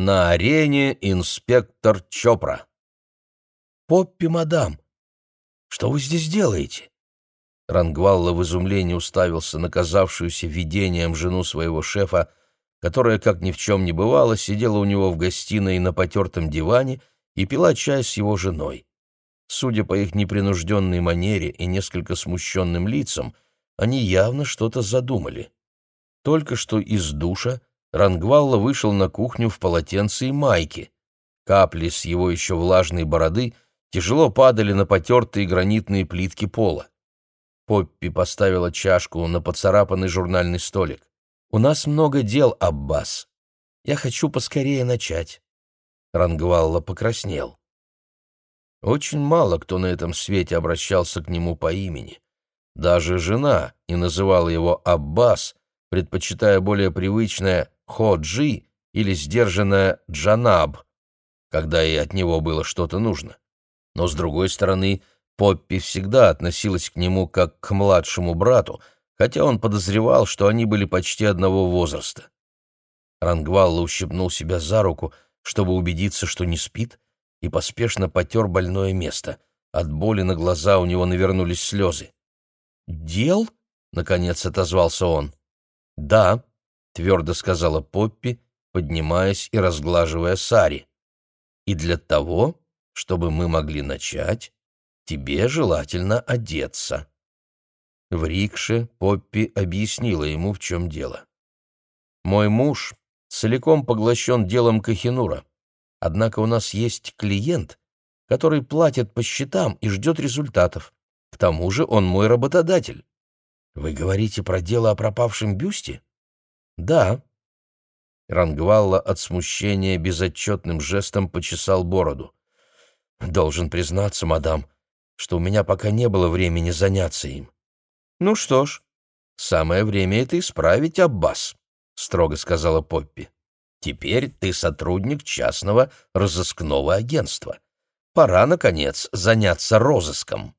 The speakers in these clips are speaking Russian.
На арене инспектор Чопра. «Поппи, мадам, что вы здесь делаете?» Рангвалла в изумлении уставился на казавшуюся видением жену своего шефа, которая, как ни в чем не бывало, сидела у него в гостиной на потертом диване и пила чай с его женой. Судя по их непринужденной манере и несколько смущенным лицам, они явно что-то задумали. Только что из душа Рангвалла вышел на кухню в полотенце и майке. Капли с его еще влажной бороды тяжело падали на потертые гранитные плитки пола. Поппи поставила чашку на поцарапанный журнальный столик. «У нас много дел, Аббас. Я хочу поскорее начать». Рангвалла покраснел. Очень мало кто на этом свете обращался к нему по имени. Даже жена не называла его Аббас, предпочитая более привычное Ходжи или сдержанное Джанаб, когда и от него было что-то нужно. Но, с другой стороны, Поппи всегда относилась к нему как к младшему брату, хотя он подозревал, что они были почти одного возраста. Рангвалла ущипнул себя за руку, чтобы убедиться, что не спит, и поспешно потер больное место. От боли на глаза у него навернулись слезы. «Дел?» — наконец отозвался он. «Да», — твердо сказала Поппи, поднимаясь и разглаживая сари. «И для того, чтобы мы могли начать, тебе желательно одеться». В рикше Поппи объяснила ему, в чем дело. «Мой муж целиком поглощен делом Кахинура. Однако у нас есть клиент, который платит по счетам и ждет результатов. К тому же он мой работодатель. Вы говорите про дело о пропавшем бюсте? Да. Рангвалла от смущения безотчетным жестом почесал бороду. Должен признаться, мадам, что у меня пока не было времени заняться им. Ну что ж, самое время это исправить, Аббас, строго сказала Поппи. Теперь ты сотрудник частного разыскного агентства. Пора, наконец, заняться розыском.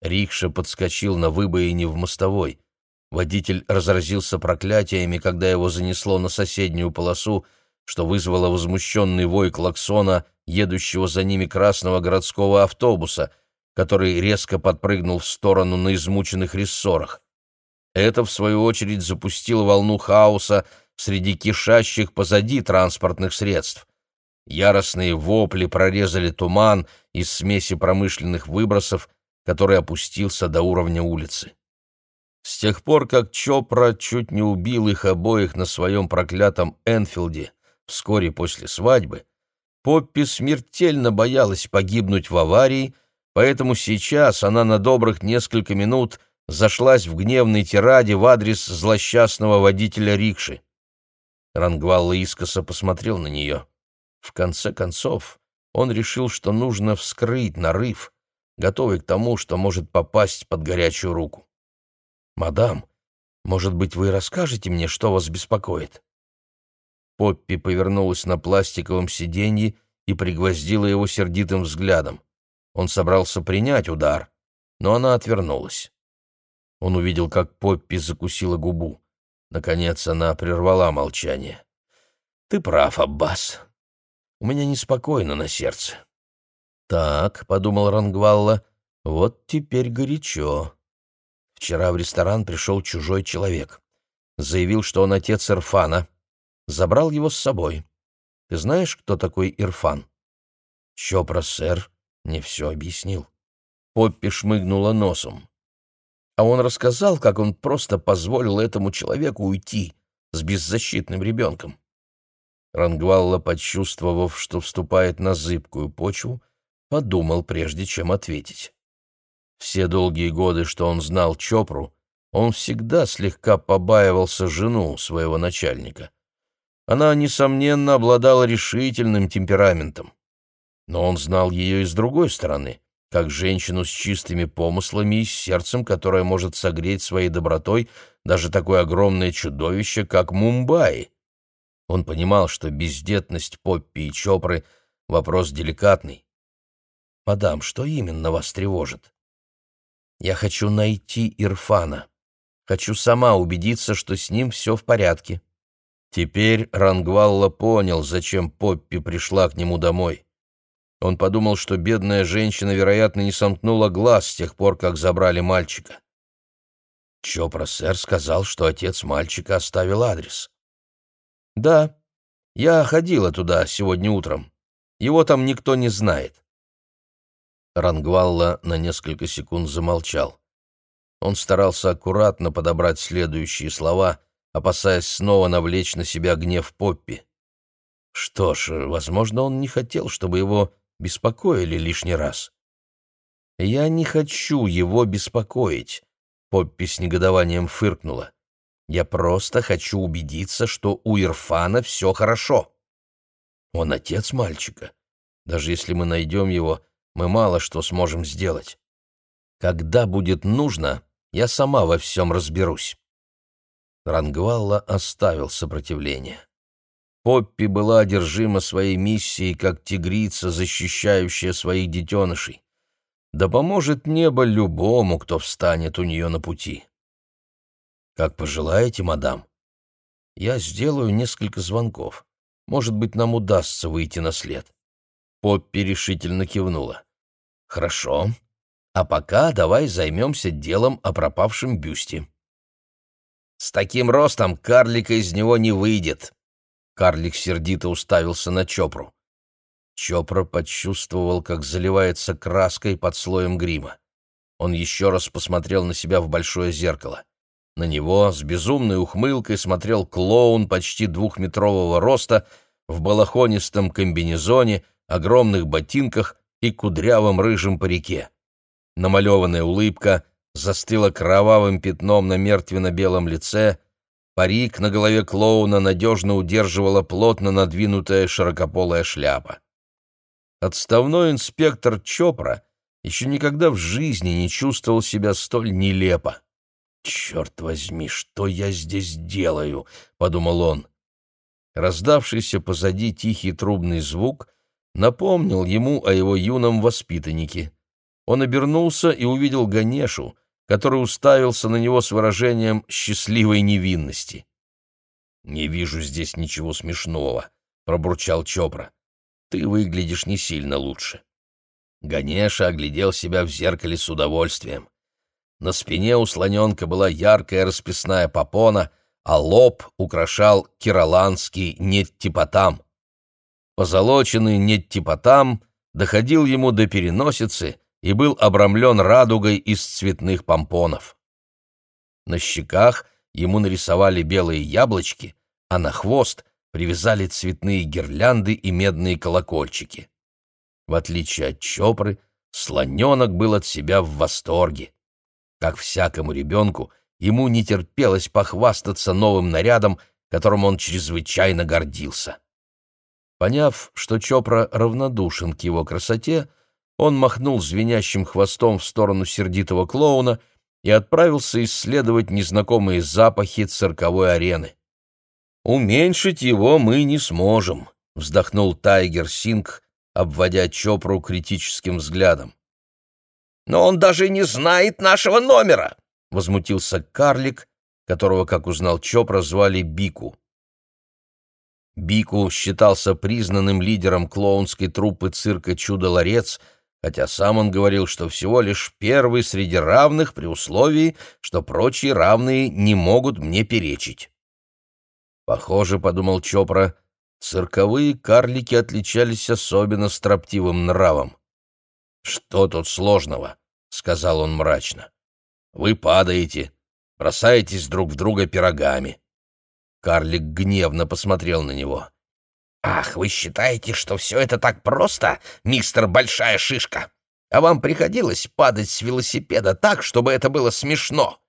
Рикша подскочил на выбоине в мостовой. Водитель разразился проклятиями, когда его занесло на соседнюю полосу, что вызвало возмущенный вой клаксона, едущего за ними красного городского автобуса, который резко подпрыгнул в сторону на измученных рессорах. Это, в свою очередь, запустило волну хаоса среди кишащих позади транспортных средств. Яростные вопли прорезали туман из смеси промышленных выбросов, который опустился до уровня улицы. С тех пор, как Чопра чуть не убил их обоих на своем проклятом Энфилде вскоре после свадьбы, Поппи смертельно боялась погибнуть в аварии, поэтому сейчас она на добрых несколько минут зашлась в гневной тираде в адрес злосчастного водителя рикши. Рангвалла искоса посмотрел на нее. В конце концов, он решил, что нужно вскрыть нарыв, готовый к тому, что может попасть под горячую руку. «Мадам, может быть, вы расскажете мне, что вас беспокоит?» Поппи повернулась на пластиковом сиденье и пригвоздила его сердитым взглядом. Он собрался принять удар, но она отвернулась. Он увидел, как Поппи закусила губу. Наконец она прервала молчание. «Ты прав, Аббас. У меня неспокойно на сердце. «Так», — подумал Рангвалла, — «вот теперь горячо». Вчера в ресторан пришел чужой человек. Заявил, что он отец Ирфана. Забрал его с собой. Ты знаешь, кто такой Ирфан? Чопра, сэр, не все объяснил. Поппи шмыгнула носом. А он рассказал, как он просто позволил этому человеку уйти с беззащитным ребенком. Рангвалла, почувствовав, что вступает на зыбкую почву, подумал, прежде чем ответить. Все долгие годы, что он знал Чопру, он всегда слегка побаивался жену своего начальника. Она, несомненно, обладала решительным темпераментом. Но он знал ее и с другой стороны, как женщину с чистыми помыслами и с сердцем, которое может согреть своей добротой даже такое огромное чудовище, как Мумбаи. Он понимал, что бездетность Поппи и Чопры — вопрос деликатный, «Мадам, что именно вас тревожит?» «Я хочу найти Ирфана. Хочу сама убедиться, что с ним все в порядке». Теперь Рангвалла понял, зачем Поппи пришла к нему домой. Он подумал, что бедная женщина, вероятно, не сомкнула глаз с тех пор, как забрали мальчика. Чопра сэр сказал, что отец мальчика оставил адрес. «Да, я ходила туда сегодня утром. Его там никто не знает». Рангвалла на несколько секунд замолчал. Он старался аккуратно подобрать следующие слова, опасаясь снова навлечь на себя гнев Поппи. Что ж, возможно, он не хотел, чтобы его беспокоили лишний раз. «Я не хочу его беспокоить», — Поппи с негодованием фыркнула. «Я просто хочу убедиться, что у Ирфана все хорошо. Он отец мальчика. Даже если мы найдем его, мы мало что сможем сделать. Когда будет нужно, я сама во всем разберусь». Рангвалла оставил сопротивление. Поппи была одержима своей миссией, как тигрица, защищающая своих детенышей. Да поможет небо любому, кто встанет у нее на пути. «Как пожелаете, мадам. Я сделаю несколько звонков. Может быть, нам удастся выйти на след». Поппи решительно кивнула. «Хорошо. А пока давай займемся делом о пропавшем бюсте». «С таким ростом карлика из него не выйдет», Карлик сердито уставился на Чопру. Чопра почувствовал, как заливается краской под слоем грима. Он еще раз посмотрел на себя в большое зеркало. На него с безумной ухмылкой смотрел клоун почти двухметрового роста в балахонистом комбинезоне, огромных ботинках и кудрявом рыжем парике. Намалеванная улыбка застыла кровавым пятном на мертвенно-белом лице — Парик на голове клоуна надежно удерживала плотно надвинутая широкополая шляпа. Отставной инспектор Чопра еще никогда в жизни не чувствовал себя столь нелепо. «Черт возьми, что я здесь делаю?» — подумал он. Раздавшийся позади тихий трубный звук напомнил ему о его юном воспитаннике. Он обернулся и увидел Ганешу, который уставился на него с выражением счастливой невинности. «Не вижу здесь ничего смешного», — пробурчал Чопра. «Ты выглядишь не сильно лучше». Ганеша оглядел себя в зеркале с удовольствием. На спине у слоненка была яркая расписная попона, а лоб украшал кироланский неттипотам. Позолоченный неттипотам доходил ему до переносицы — и был обрамлен радугой из цветных помпонов. На щеках ему нарисовали белые яблочки, а на хвост привязали цветные гирлянды и медные колокольчики. В отличие от Чопры, слоненок был от себя в восторге. Как всякому ребенку, ему не терпелось похвастаться новым нарядом, которым он чрезвычайно гордился. Поняв, что Чопра равнодушен к его красоте, он махнул звенящим хвостом в сторону сердитого клоуна и отправился исследовать незнакомые запахи цирковой арены. «Уменьшить его мы не сможем», — вздохнул Тайгер Синг, обводя Чопру критическим взглядом. «Но он даже не знает нашего номера!» — возмутился карлик, которого, как узнал Чопра, звали Бику. Бику считался признанным лидером клоунской труппы цирка «Чудо-ларец», хотя сам он говорил, что всего лишь первый среди равных при условии, что прочие равные не могут мне перечить. Похоже, — подумал Чопра, — цирковые карлики отличались особенно строптивым нравом. «Что тут сложного?» — сказал он мрачно. «Вы падаете, бросаетесь друг в друга пирогами». Карлик гневно посмотрел на него. «Ах, вы считаете, что все это так просто, мистер Большая Шишка? А вам приходилось падать с велосипеда так, чтобы это было смешно?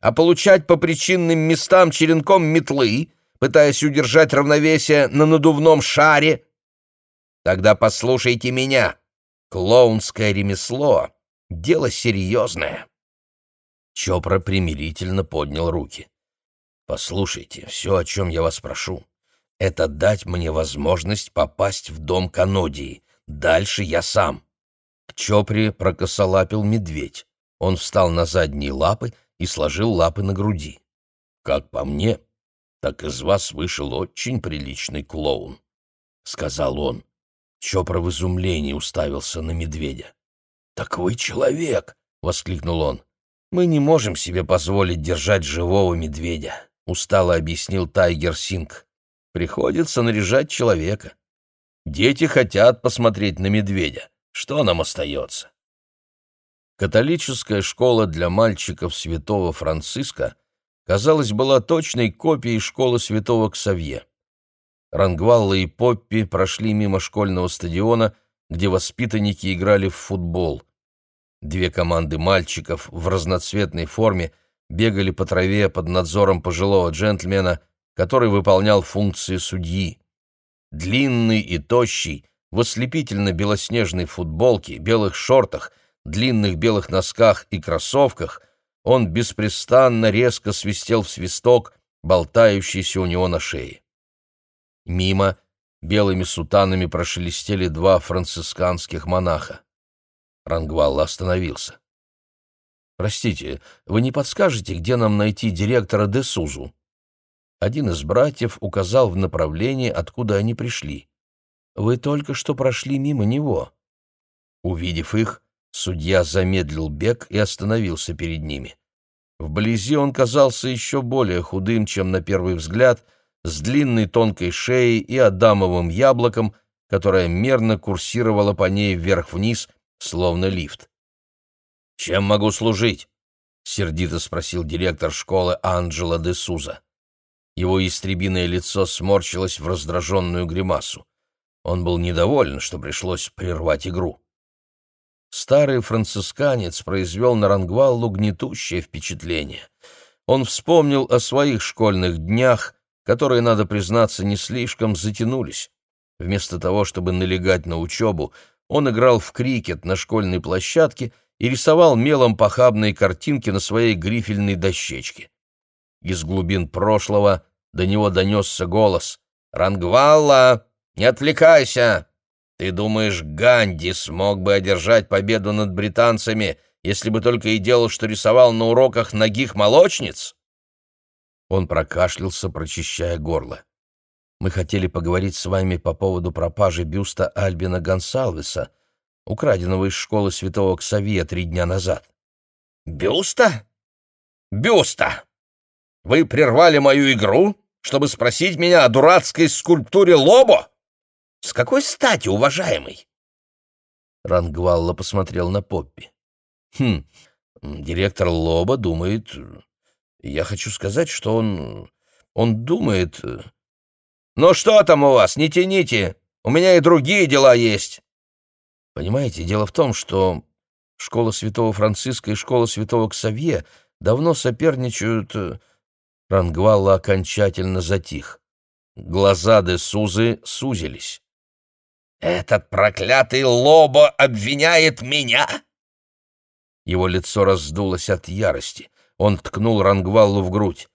А получать по причинным местам черенком метлы, пытаясь удержать равновесие на надувном шаре? Тогда послушайте меня. Клоунское ремесло — дело серьезное». Чопра примирительно поднял руки. «Послушайте, все, о чем я вас прошу, это дать мне возможность попасть в дом Канодии. Дальше я сам. К Чопре прокосолапил медведь. Он встал на задние лапы и сложил лапы на груди. Как по мне, Так из вас вышел очень приличный клоун, — сказал он. Чопра в изумлении уставился на медведя. «Так вы человек!» — воскликнул он. «Мы не можем себе позволить держать живого медведя», — устало объяснил Тайгер Синг. «Приходится наряжать человека. Дети хотят посмотреть на медведя. Что нам остается?» Католическая школа для мальчиков святого Франциска, казалось, была точной копией школы святого Ксавье. Рангвалла и Поппи прошли мимо школьного стадиона, где воспитанники играли в футбол. Две команды мальчиков в разноцветной форме бегали по траве под надзором пожилого джентльмена, который выполнял функции судьи. Длинный и тощий, в ослепительно-белоснежной футболке, белых шортах, длинных белых носках и кроссовках, он беспрестанно резко свистел в свисток, болтающийся у него на шее. Мимо белыми сутанами прошелестели два францисканских монаха. Рангвалла остановился. «Простите, вы не подскажете, где нам найти директора де Сузу?» Один из братьев указал в направлении, откуда они пришли. «Вы только что прошли мимо него». Увидев их, судья замедлил бег и остановился перед ними. Вблизи он казался еще более худым, чем на первый взгляд — с длинной тонкой шеей и адамовым яблоком, которое мерно курсировало по ней вверх-вниз, словно лифт. «Чем могу служить?» — сердито спросил директор школы Анджело де Суза. Его истребиное лицо сморщилось в раздраженную гримасу. Он был недоволен, что пришлось прервать игру. Старый францисканец произвел на Рангваллу гнетущее впечатление. Он вспомнил о своих школьных днях, которые, надо признаться, не слишком затянулись. Вместо того, чтобы налегать на учебу, он играл в крикет на школьной площадке и рисовал мелом похабные картинки на своей грифельной дощечке. Из глубин прошлого до него донесся голос «Рангвалла, не отвлекайся! Ты думаешь, Ганди смог бы одержать победу над британцами, если бы только и делал, что рисовал на уроках ногих молочниц?» Он прокашлялся, прочищая горло. «Мы хотели поговорить с вами по поводу пропажи бюста Альбина Гонсалвеса, украденного из школы святого Ксавия три дня назад». «Бюста? Бюста! Вы прервали мою игру, чтобы спросить меня о дурацкой скульптуре Лобо? С какой стати, уважаемый?» Рангвалла посмотрел на Поппи. «Хм, директор Лоба думает, я хочу сказать, что он... он думает... «Ну что там у вас? Не тяните! У меня и другие дела есть!» Понимаете, дело в том, что школа святого Франциска и школа святого Ксавье давно соперничают... Э, Рангвалла окончательно затих. Глаза де Сузы сузились. «Этот проклятый Лобо обвиняет меня?» Его лицо раздулось от ярости. Он ткнул Рангваллу в грудь.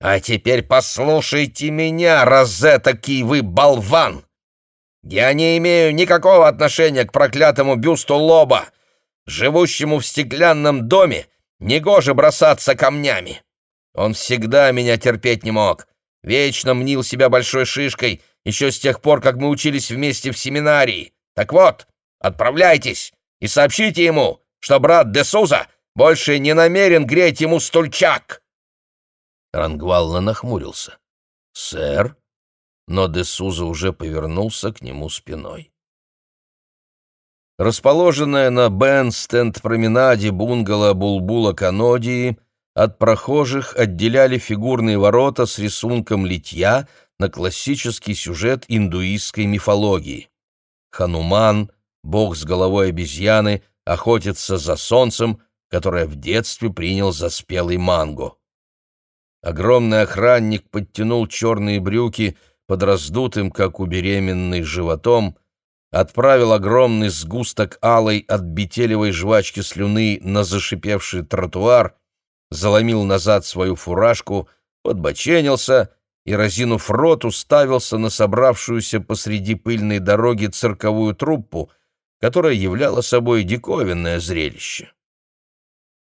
«А теперь послушайте меня, розетокий вы болван! Я не имею никакого отношения к проклятому бюсту Лоба. Живущему в стеклянном доме негоже бросаться камнями. Он всегда меня терпеть не мог. Вечно мнил себя большой шишкой, еще с тех пор, как мы учились вместе в семинарии. Так вот, отправляйтесь и сообщите ему, что брат де Суза больше не намерен греть ему стульчак!» Рангвалла нахмурился. «Сэр?» Но де Суза уже повернулся к нему спиной. Расположенная на Бенстенд-променаде бунгало Булбула Канодии от прохожих отделяли фигурные ворота с рисунком литья на классический сюжет индуистской мифологии. Хануман, бог с головой обезьяны, охотится за солнцем, которое в детстве принял за спелый манго. Огромный охранник подтянул черные брюки под раздутым, как у беременной, животом, отправил огромный сгусток алой от бетелевой жвачки слюны на зашипевший тротуар, заломил назад свою фуражку, подбоченился и, разинув рот, уставился на собравшуюся посреди пыльной дороги цирковую труппу, которая являла собой диковинное зрелище.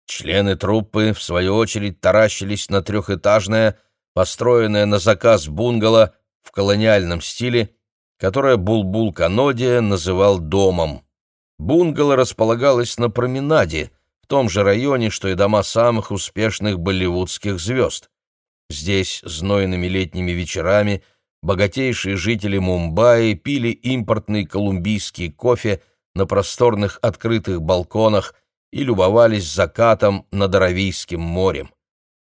Члены труппы, в свою очередь, таращились на трехэтажное, построенное на заказ бунгало в колониальном стиле, которое Булбул Канодия называл домом. Бунгало располагалось на променаде, в том же районе, что и дома самых успешных болливудских звезд. Здесь знойными летними вечерами богатейшие жители Мумбаи пили импортный колумбийский кофе на просторных открытых балконах и любовались закатом над Аравийским морем.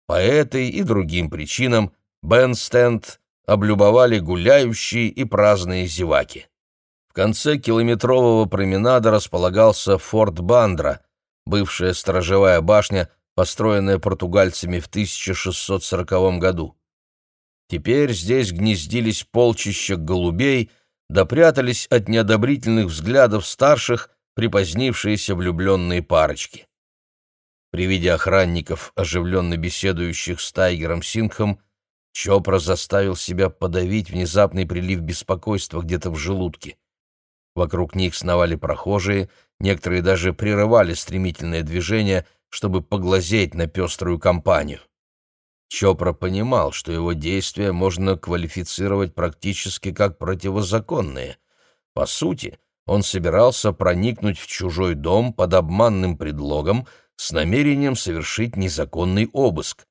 По этой и другим причинам Бенстенд облюбовали гуляющие и праздные зеваки. В конце километрового променада располагался форт Бандра, бывшая сторожевая башня, построенная португальцами в 1640 году. Теперь здесь гнездились полчища голубей, допрятались от неодобрительных взглядов старших припозднившиеся влюбленные парочки. При виде охранников, оживленно беседующих с Тайгером Сингхом, Чопра заставил себя подавить внезапный прилив беспокойства где-то в желудке. Вокруг них сновали прохожие, некоторые даже прерывали стремительное движение, чтобы поглазеть на пеструю компанию. Чопра понимал, что его действия можно квалифицировать практически как противозаконные. По сути, он собирался проникнуть в чужой дом под обманным предлогом с намерением совершить незаконный обыск.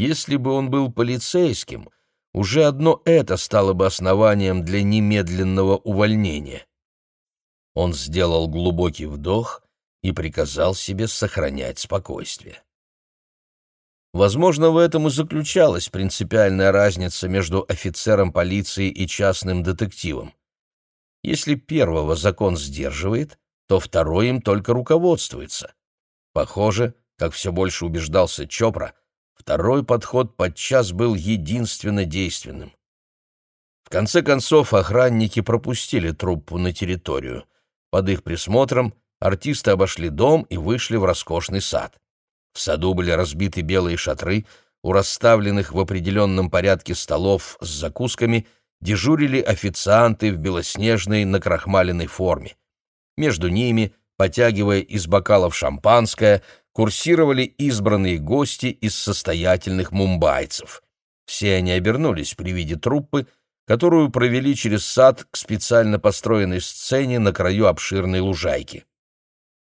Если бы он был полицейским, уже одно это стало бы основанием для немедленного увольнения. Он сделал глубокий вдох и приказал себе сохранять спокойствие. Возможно, в этом и заключалась принципиальная разница между офицером полиции и частным детективом. Если первого закон сдерживает, то второй им только руководствуется. Похоже, как все больше убеждался Чопра, Второй подход подчас был единственно действенным. В конце концов, охранники пропустили труппу на территорию. Под их присмотром артисты обошли дом и вышли в роскошный сад. В саду были разбиты белые шатры, у расставленных в определенном порядке столов с закусками дежурили официанты в белоснежной накрахмаленной форме. Между ними, потягивая из бокалов шампанское, курсировали избранные гости из состоятельных мумбайцев. Все они обернулись при виде труппы, которую провели через сад к специально построенной сцене на краю обширной лужайки.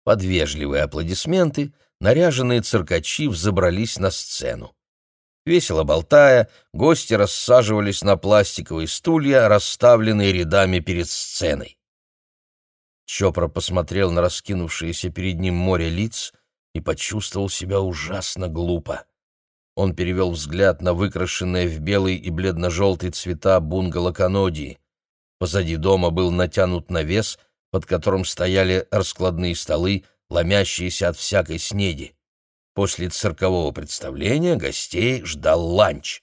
Под вежливые аплодисменты наряженные циркачи взобрались на сцену. Весело болтая, гости рассаживались на пластиковые стулья, расставленные рядами перед сценой. Чопра посмотрел на раскинувшееся перед ним море лиц, и почувствовал себя ужасно глупо. Он перевел взгляд на выкрашенное в белый и бледно-желтый цвета бунгало Канодии. Позади дома был натянут навес, под которым стояли раскладные столы, ломящиеся от всякой снеди. После циркового представления гостей ждал ланч.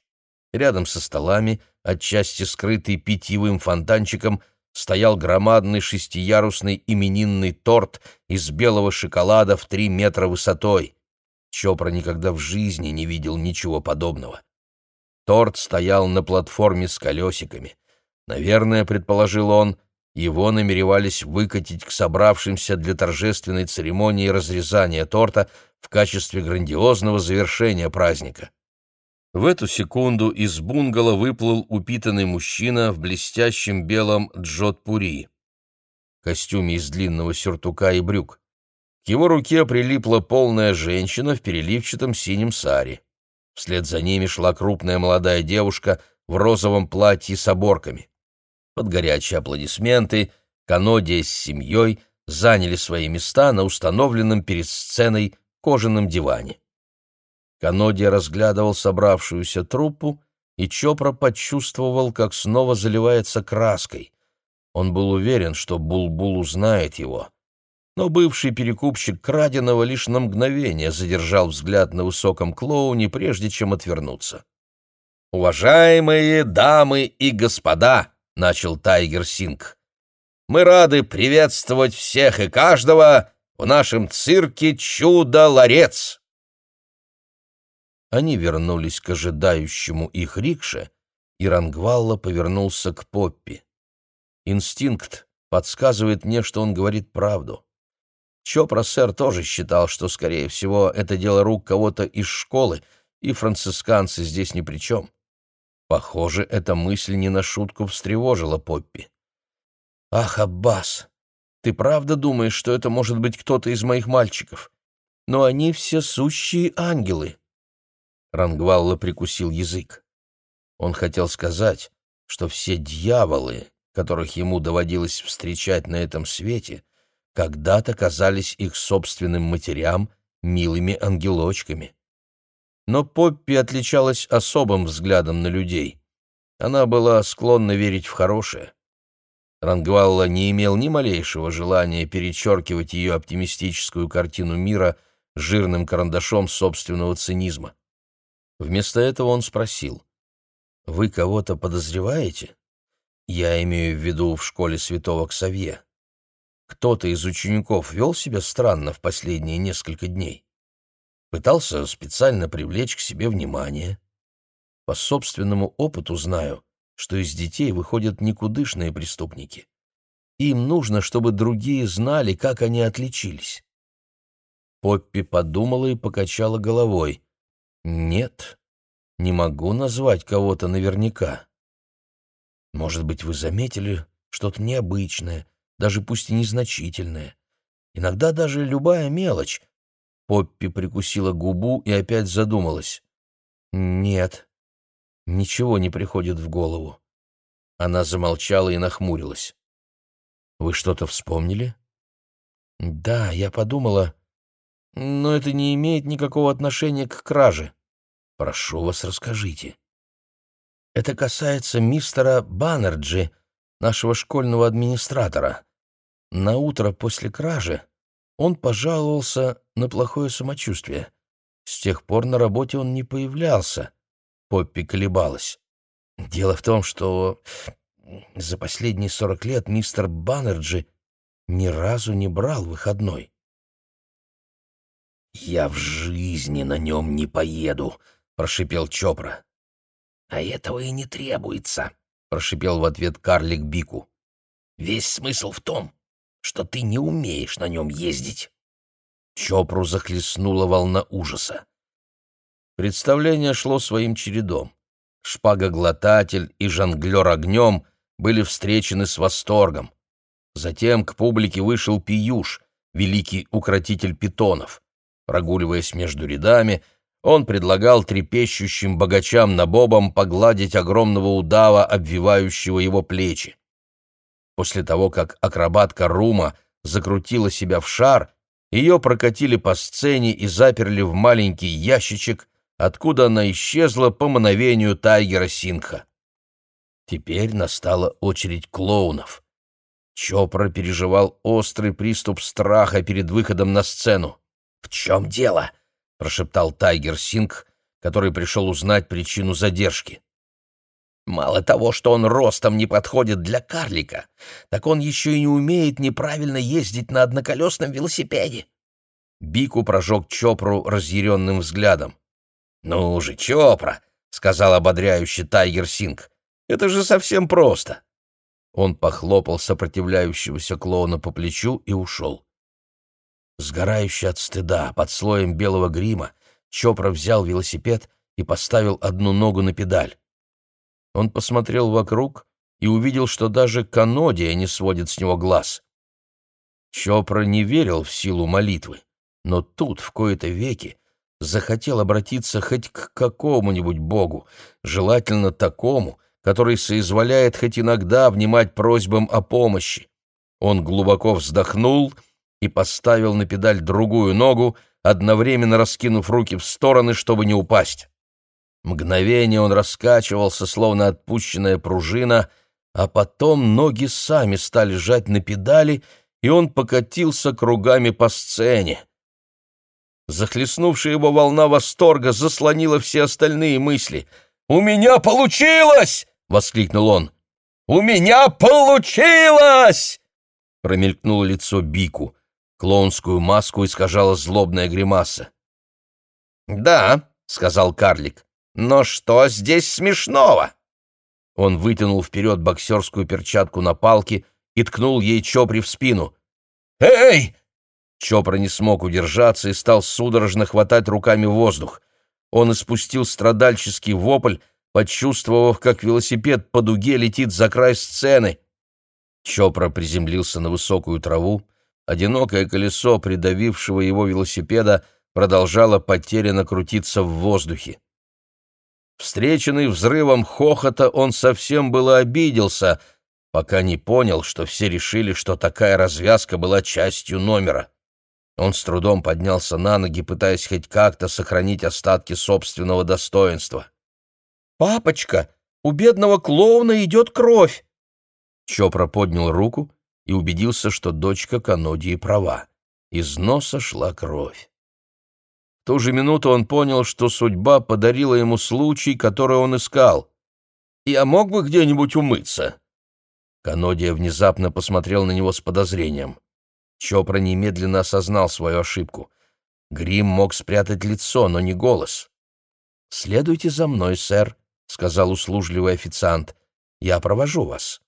Рядом со столами, отчасти скрытый питьевым фонтанчиком, стоял громадный шестиярусный именинный торт из белого шоколада в три метра высотой. Чопра никогда в жизни не видел ничего подобного. Торт стоял на платформе с колесиками. Наверное, предположил он, его намеревались выкатить к собравшимся для торжественной церемонии разрезания торта в качестве грандиозного завершения праздника. В эту секунду из бунгало выплыл упитанный мужчина в блестящем белом джотпури, костюме из длинного сюртука и брюк. К его руке прилипла полная женщина в переливчатом синем саре. Вслед за ними шла крупная молодая девушка в розовом платье с оборками. Под горячие аплодисменты Канодия с семьей заняли свои места на установленном перед сценой кожаном диване. Канодия разглядывал собравшуюся труппу, и Чопра почувствовал, как снова заливается краской. Он был уверен, что Булбул узнает его. Но бывший перекупщик краденого лишь на мгновение задержал взгляд на высоком клоуне, прежде чем отвернуться. «Уважаемые дамы и господа!» — начал Тайгер Синг. «Мы рады приветствовать всех и каждого в нашем цирке «Чудо-ларец». Они вернулись к ожидающему их рикше, и Рангвалла повернулся к Поппи. Инстинкт подсказывает мне, что он говорит правду. Чопра сэр тоже считал, что, скорее всего, это дело рук кого-то из школы, и францисканцы здесь ни при чем. Похоже, эта мысль не на шутку встревожила Поппи. «Ах, Аббас, ты правда думаешь, что это может быть кто-то из моих мальчиков? Но они все сущие ангелы!» Рангвалла прикусил язык. Он хотел сказать, что все дьяволы, которых ему доводилось встречать на этом свете, когда-то казались их собственным матерям милыми ангелочками. Но Поппи отличалась особым взглядом на людей. Она была склонна верить в хорошее. Рангвалла не имел ни малейшего желания перечеркивать ее оптимистическую картину мира жирным карандашом собственного цинизма. Вместо этого он спросил, «Вы кого-то подозреваете?» «Я имею в виду в школе святого Ксавье. Кто-то из учеников вел себя странно в последние несколько дней?» пытался специально привлечь к себе внимание. По собственному опыту знаю, что из детей выходят никудышные преступники. Им нужно, чтобы другие знали, как они отличились. Поппи подумала и покачала головой. «Нет, не могу назвать кого-то наверняка. Может быть, вы заметили что-то необычное, даже пусть и незначительное. Иногда даже любая мелочь Поппи прикусила губу и опять задумалась. «Нет, ничего не приходит в голову». Она замолчала и нахмурилась. «Вы что-то вспомнили?» «Да, я подумала, но это не имеет никакого отношения к краже. Прошу вас, расскажите». «Это касается мистера Баннерджи, нашего школьного администратора. На утро после кражи он пожаловался на плохое самочувствие. С тех пор на работе он не появлялся. Поппи колебалась. Дело в том, что за последние сорок лет мистер Баннерджи ни разу не брал выходной. «Я в жизни на нем не поеду», — прошипел Чопра. «А этого и не требуется», — прошипел в ответ карлик Бику. «Весь смысл в том, что ты не умеешь на нем ездить». Чопру захлестнула волна ужаса. Представление шло своим чередом. Шпагоглотатель и жонглер огнем были встречены с восторгом. Затем к публике вышел Пиюш, великий укротитель питонов. Прогуливаясь между рядами, он предлагал трепещущим богачам на бобом погладить огромного удава, обвивающего его плечи. После того, как акробатка Рума закрутила себя в шар, ее прокатили по сцене и заперли в маленький ящичек, откуда она исчезла по мановению Тайгера Сингха. Теперь настала очередь клоунов. Чопра переживал острый приступ страха перед выходом на сцену. «В чем дело?» — прошептал Тайгер Сингх, который пришел узнать причину задержки. Мало того, что он ростом не подходит для карлика, так он еще и не умеет неправильно ездить на одноколесном велосипеде. Бику прожег Чопру разъяренным взглядом. «Ну же, Чопра!» — сказал ободряющий Тайгер Синг. «Это же совсем просто!» Он похлопал сопротивляющегося клоуна по плечу и ушел. Сгорающий от стыда, под слоем белого грима, Чопра взял велосипед и поставил одну ногу на педаль. Он посмотрел вокруг и увидел, что даже Канодия не сводит с него глаз. Чопра не верил в силу молитвы, но тут, в кои-то веки, захотел обратиться хоть к какому-нибудь богу, желательно такому, который соизволяет хоть иногда внимать просьбам о помощи. Он глубоко вздохнул и поставил на педаль другую ногу, одновременно раскинув руки в стороны, чтобы не упасть. Мгновение он раскачивался, словно отпущенная пружина, а потом ноги сами стали жать на педали, и он покатился кругами по сцене. Захлестнувшая его волна восторга заслонила все остальные мысли. «У меня получилось!» — воскликнул он. «У меня получилось!» Промелькнуло лицо Бику. Клоунскую маску искажала злобная гримаса. «Да», — сказал карлик, но что здесь смешного?» Он вытянул вперед боксерскую перчатку на палке и ткнул ей Чопри в спину. «Эй!» Чопра не смог удержаться и стал судорожно хватать руками воздух. Он испустил страдальческий вопль, почувствовав, как велосипед по дуге летит за край сцены. Чопра приземлился на высокую траву, одинокое колесо, придавившего его велосипеда, продолжало потерянно крутиться в воздухе. Встреченный взрывом хохота, он совсем было обиделся, пока не понял, что все решили, что такая развязка была частью номера. Он с трудом поднялся на ноги, пытаясь хоть как-то сохранить остатки собственного достоинства. «Папочка, у бедного клоуна идет кровь!» Чопра поднял руку и убедился, что дочка Канодии права. Из носа шла кровь. В ту же минуту он понял, что судьба подарила ему случай, который он искал. «Я мог бы где-нибудь умыться?» Канодия внезапно посмотрел на него с подозрением. Чопра немедленно осознал свою ошибку. Грим мог спрятать лицо, но не голос. «Следуйте за мной, сэр», — сказал услужливый официант. «Я провожу вас».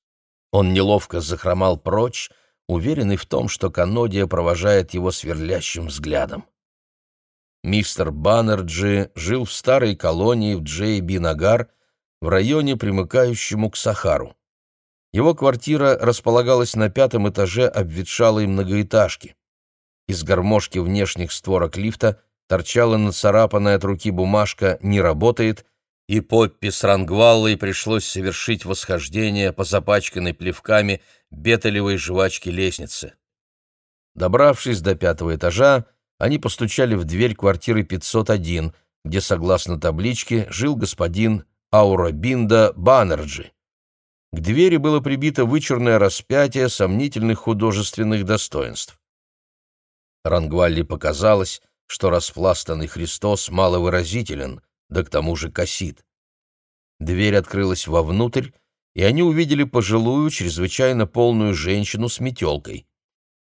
Он неловко захромал прочь, уверенный в том, что Канодия провожает его сверлящим взглядом. Мистер Баннерджи жил в старой колонии в Джейби-Нагар, в районе, примыкающему к Сахару. Его квартира располагалась на пятом этаже обветшалой многоэтажки. Из гармошки внешних створок лифта торчала нацарапанная от руки бумажка «Не работает», и Поппи с Рангваллой пришлось совершить восхождение по запачканной плевками бетелевой жвачки лестницы. Добравшись до пятого этажа, они постучали в дверь квартиры 501, где, согласно табличке, жил господин Аурабинда Баннерджи. К двери было прибито вычурное распятие сомнительных художественных достоинств. Рангвалли показалось, что распластанный Христос маловыразителен, да к тому же косит. Дверь открылась вовнутрь, и они увидели пожилую, чрезвычайно полную женщину с метелкой.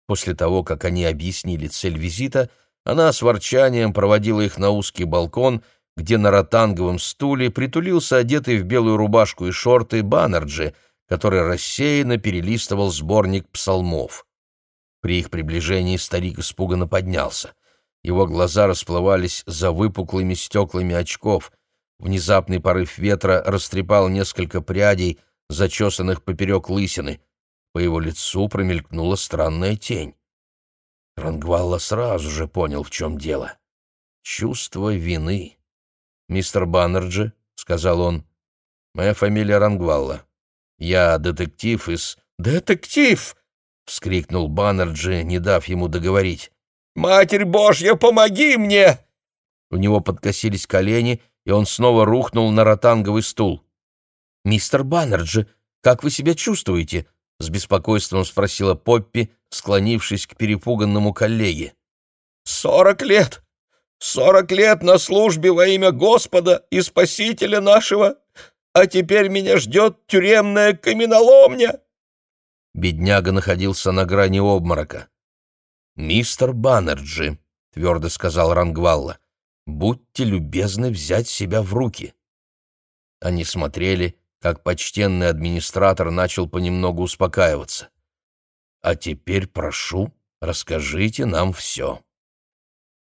После того, как они объяснили цель визита, она с ворчанием проводила их на узкий балкон — где на ротанговом стуле притулился одетый в белую рубашку и шорты Баннерджи, который рассеянно перелистывал сборник псалмов. При их приближении старик испуганно поднялся. Его глаза расплывались за выпуклыми стеклами очков. Внезапный порыв ветра растрепал несколько прядей, зачесанных поперек лысины. По его лицу промелькнула странная тень. Рангвалла сразу же понял, в чем дело. Чувство вины мистер Баннерджи», — сказал он. «Моя фамилия Рангвалла. Я детектив из...» «Детектив!» — вскрикнул Баннерджи, не дав ему договорить. «Матерь Божья, помоги мне!» У него подкосились колени, и он снова рухнул на ротанговый стул. «Мистер Баннерджи, как вы себя чувствуете?» — с беспокойством спросила Поппи, склонившись к перепуганному коллеге. «Сорок лет! Сорок лет на службе во имя Господа и Спасителя нашего, а теперь меня ждет тюремная каменоломня!» Бедняга находился на грани обморока. «Мистер Баннерджи», — твердо сказал Рангвалла, — «будьте любезны взять себя в руки». Они смотрели, как почтенный администратор начал понемногу успокаиваться. «А теперь, прошу, расскажите нам все».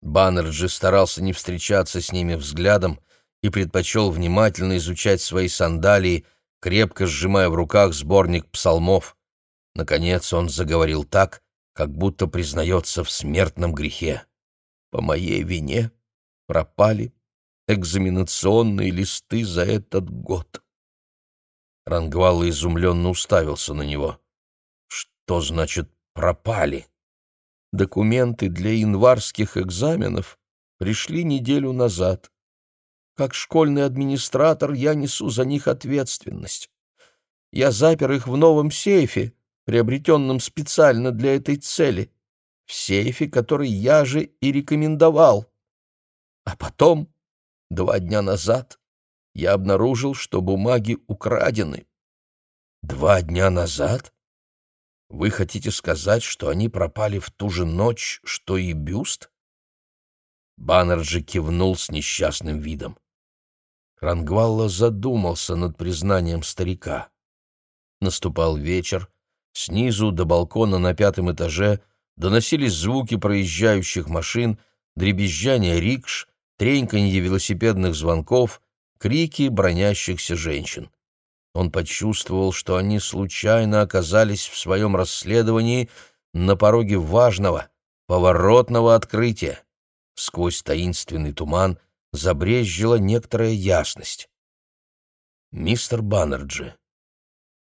Баннерджи старался не встречаться с ними взглядом и предпочел внимательно изучать свои сандалии, крепко сжимая в руках сборник псалмов. Наконец он заговорил так, как будто признается в смертном грехе. «По моей вине пропали экзаменационные листы за этот год». Рангвалла изумленно уставился на него. «Что значит «пропали»?» Документы для январских экзаменов пришли неделю назад. Как школьный администратор я несу за них ответственность. Я запер их в новом сейфе, приобретенном специально для этой цели, в сейфе, который я же и рекомендовал. А потом, два дня назад, я обнаружил, что бумаги украдены. Два дня назад? Вы хотите сказать, что они пропали в ту же ночь, что и бюст? Баннерджи кивнул с несчастным видом. Рангвалла задумался над признанием старика. Наступал вечер. Снизу до балкона на пятом этаже доносились звуки проезжающих машин, дребезжание рикш, треньканье велосипедных звонков, крики бронящихся женщин. Он почувствовал, что они случайно оказались в своем расследовании на пороге важного, поворотного открытия. Сквозь таинственный туман забрезжила некоторая ясность. «Мистер Баннерджи,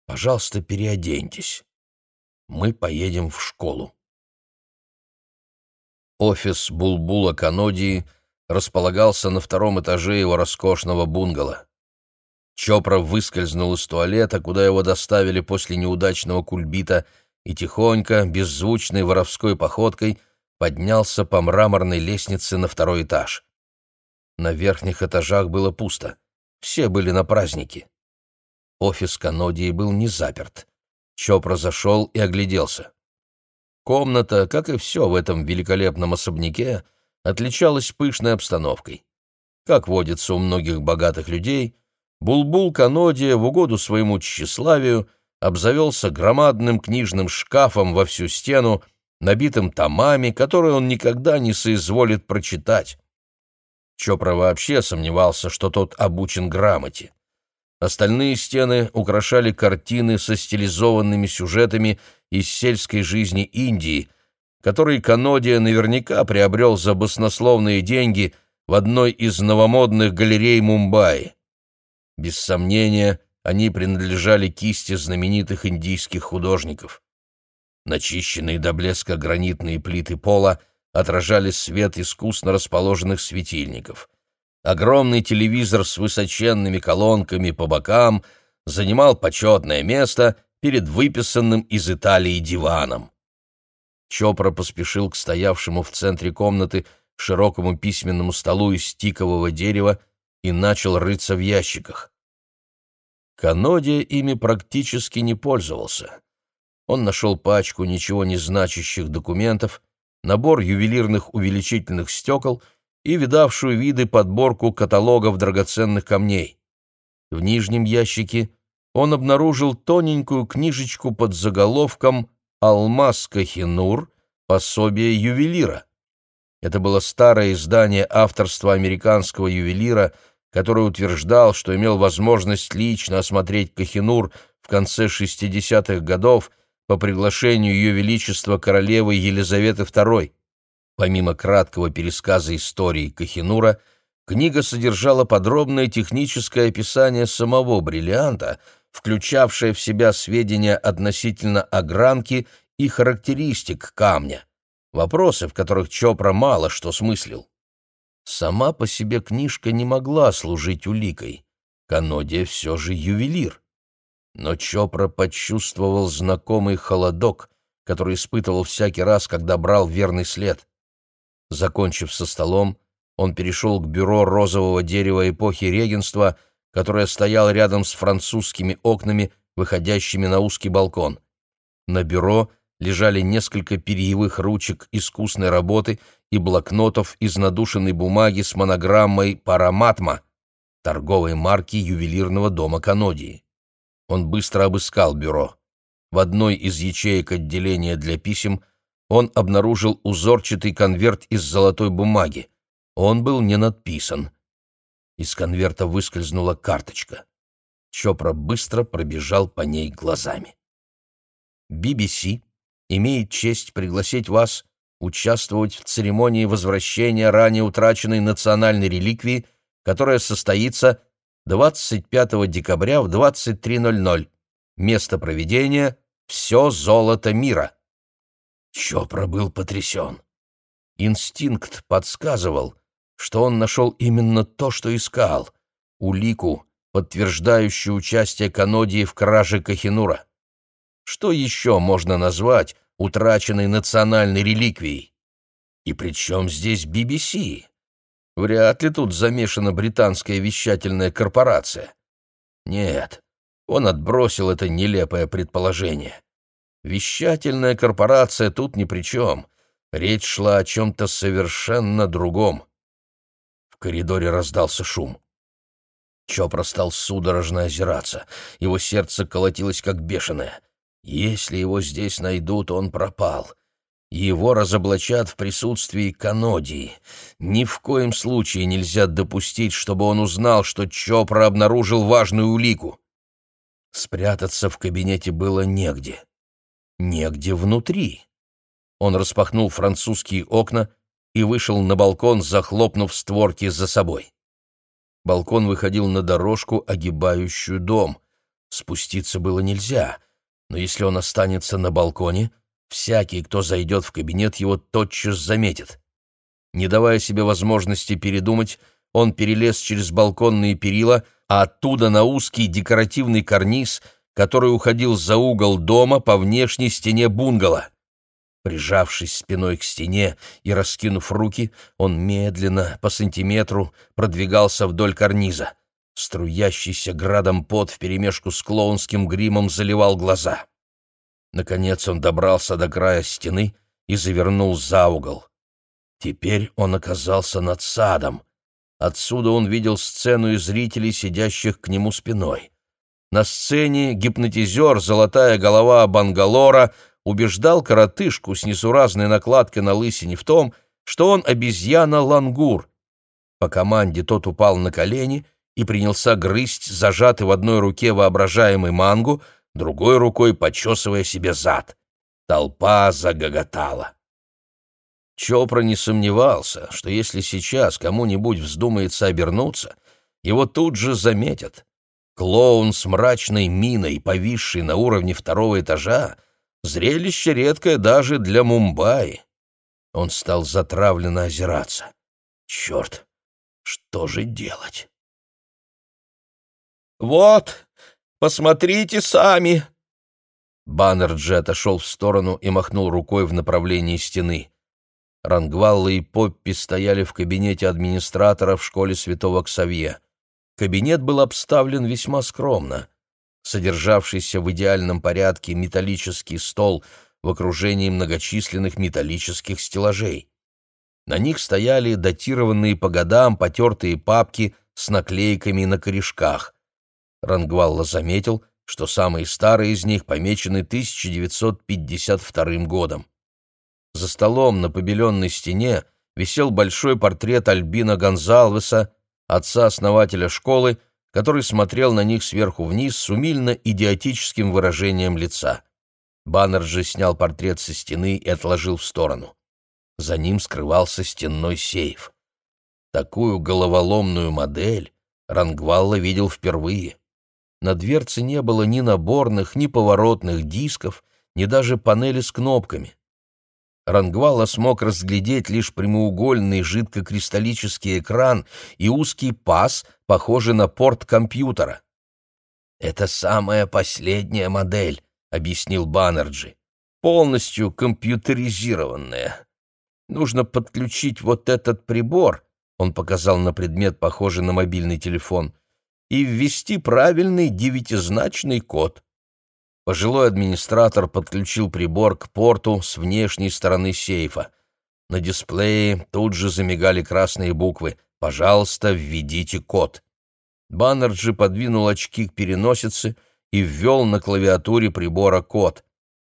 пожалуйста, переоденьтесь. Мы поедем в школу». Офис Булбула Канодии располагался на втором этаже его роскошного бунгало. Чопра выскользнул из туалета, куда его доставили после неудачного кульбита, и тихонько, беззвучной воровской походкой поднялся по мраморной лестнице на второй этаж. На верхних этажах было пусто. Все были на празднике. Офис Канодии был не заперт. Чопра зашел и огляделся. Комната, как и все в этом великолепном особняке, отличалась пышной обстановкой. Как водится у многих богатых людей, Булбул Канодия в угоду своему тщеславию обзавелся громадным книжным шкафом во всю стену, набитым томами, которые он никогда не соизволит прочитать. Чопра вообще сомневался, что тот обучен грамоте. Остальные стены украшали картины со стилизованными сюжетами из сельской жизни Индии, которые Канодия наверняка приобрел за баснословные деньги в одной из новомодных галерей Мумбаи. Без сомнения, они принадлежали кисти знаменитых индийских художников. Начищенные до блеска гранитные плиты пола отражали свет искусно расположенных светильников. Огромный телевизор с высоченными колонками по бокам занимал почетное место перед выписанным из Италии диваном. Чопра поспешил к стоявшему в центре комнаты широкому письменному столу из тикового дерева и начал рыться в ящиках. Канодия ими практически не пользовался. Он нашел пачку ничего не значащих документов, набор ювелирных увеличительных стекол и видавшую виды подборку каталогов драгоценных камней. В нижнем ящике он обнаружил тоненькую книжечку под заголовком «Алмаз Кахинур. Пособие ювелира». Это было старое издание авторства американского ювелира – который утверждал, что имел возможность лично осмотреть Кахинур в конце 60-х годов по приглашению Ее Величества королевы Елизаветы II. Помимо краткого пересказа истории Кахинура, книга содержала подробное техническое описание самого бриллианта, включавшее в себя сведения относительно огранки и характеристик камня, вопросы, в которых Чопра мало что смыслил. Сама по себе книжка не могла служить уликой. Канодия все же ювелир. Но Чопра почувствовал знакомый холодок, который испытывал всякий раз, когда брал верный след. Закончив со столом, он перешел к бюро розового дерева эпохи регенства, которое стояло рядом с французскими окнами, выходящими на узкий балкон. На бюро лежали несколько перьевых ручек искусной работы и блокнотов из надушенной бумаги с монограммой «Параматма» торговой марки ювелирного дома Канодии. Он быстро обыскал бюро. В одной из ячеек отделения для писем он обнаружил узорчатый конверт из золотой бумаги. Он был не надписан. Из конверта выскользнула карточка. Чопра быстро пробежал по ней глазами. BBC имеет честь пригласить вас участвовать в церемонии возвращения ранее утраченной национальной реликвии, которая состоится 25 декабря в 23.00. Место проведения — все золото мира. Чопра был потрясен. Инстинкт подсказывал, что он нашел именно то, что искал — улику, подтверждающую участие Канодии в краже Кахинура. Что еще можно назвать утраченной национальной реликвией. И при чем здесь BBC? Вряд ли тут замешана британская вещательная корпорация. Нет, он отбросил это нелепое предположение. Вещательная корпорация тут ни при чем. Речь шла о чем-то совершенно другом. В коридоре раздался шум. Чопра стал судорожно озираться. Его сердце колотилось как бешеное. Если его здесь найдут, он пропал. Его разоблачат в присутствии Канодии. Ни в коем случае нельзя допустить, чтобы он узнал, что Чопра обнаружил важную улику. Спрятаться в кабинете было негде. Негде внутри. Он распахнул французские окна и вышел на балкон, захлопнув створки за собой. Балкон выходил на дорожку, огибающую дом. Спуститься было нельзя, но если он останется на балконе, всякий, кто зайдет в кабинет, его тотчас заметит. Не давая себе возможности передумать, он перелез через балконные перила, а оттуда на узкий декоративный карниз, который уходил за угол дома по внешней стене бунгало. Прижавшись спиной к стене и раскинув руки, он медленно, по сантиметру, продвигался вдоль карниза. Струящийся градом пот вперемешку с клоунским гримом заливал глаза. Наконец он добрался до края стены и завернул за угол. Теперь он оказался над садом. Отсюда он видел сцену и зрителей, сидящих к нему спиной. На сцене гипнотизер «Золотая голова Бангалора» убеждал коротышку с несуразной накладкой на лысине в том, что он обезьяна-лангур. По команде тот упал на колени и принялся грызть зажатый в одной руке воображаемый мангу, другой рукой почесывая себе зад. Толпа загоготала. Чопра не сомневался, что если сейчас кому-нибудь вздумается обернуться, его тут же заметят. Клоун с мрачной миной, повисший на уровне второго этажа, Зрелище редкое даже для Мумбаи. Он стал затравленно озираться. Черт, что же делать? «Вот, посмотрите сами!» Баннерджи отошел в сторону и махнул рукой в направлении стены. Рангвалла и Поппи стояли в кабинете администратора в школе святого Ксавье. Кабинет был обставлен весьма скромно содержавшийся в идеальном порядке металлический стол в окружении многочисленных металлических стеллажей. На них стояли датированные по годам потертые папки с наклейками на корешках. Рангвалла заметил, что самые старые из них помечены 1952 годом. За столом на побеленной стене висел большой портрет Альбина Гонзалвеса, отца-основателя школы, который смотрел на них сверху вниз с умильно-идиотическим выражением лица. Баннер же снял портрет со стены и отложил в сторону. За ним скрывался стенной сейф. Такую головоломную модель Рангвалла видел впервые. На дверце не было ни наборных, ни поворотных дисков, ни даже панели с кнопками. Рангвала смог разглядеть лишь прямоугольный жидкокристаллический экран и узкий паз, похожий на порт компьютера. «Это самая последняя модель», — объяснил Баннерджи. «Полностью компьютеризированная. Нужно подключить вот этот прибор», — он показал на предмет, похожий на мобильный телефон, «и ввести правильный девятизначный код». Пожилой администратор подключил прибор к порту с внешней стороны сейфа. На дисплее тут же замигали красные буквы «Пожалуйста, введите код». Баннерджи подвинул очки к переносице и ввел на клавиатуре прибора код.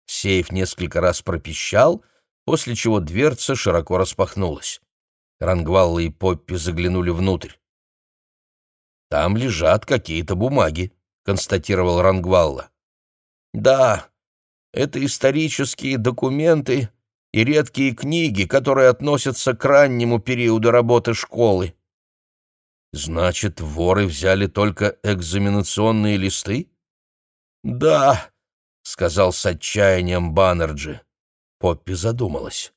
Сейф несколько раз пропищал, после чего дверца широко распахнулась. Рангвалла и Поппи заглянули внутрь. «Там лежат какие-то бумаги», — констатировал Рангвалла. Да, это исторические документы и редкие книги, которые относятся к раннему периоду работы школы. Значит, воры взяли только экзаменационные листы? Да, сказал с отчаянием Баннерджи. Поппи задумалась.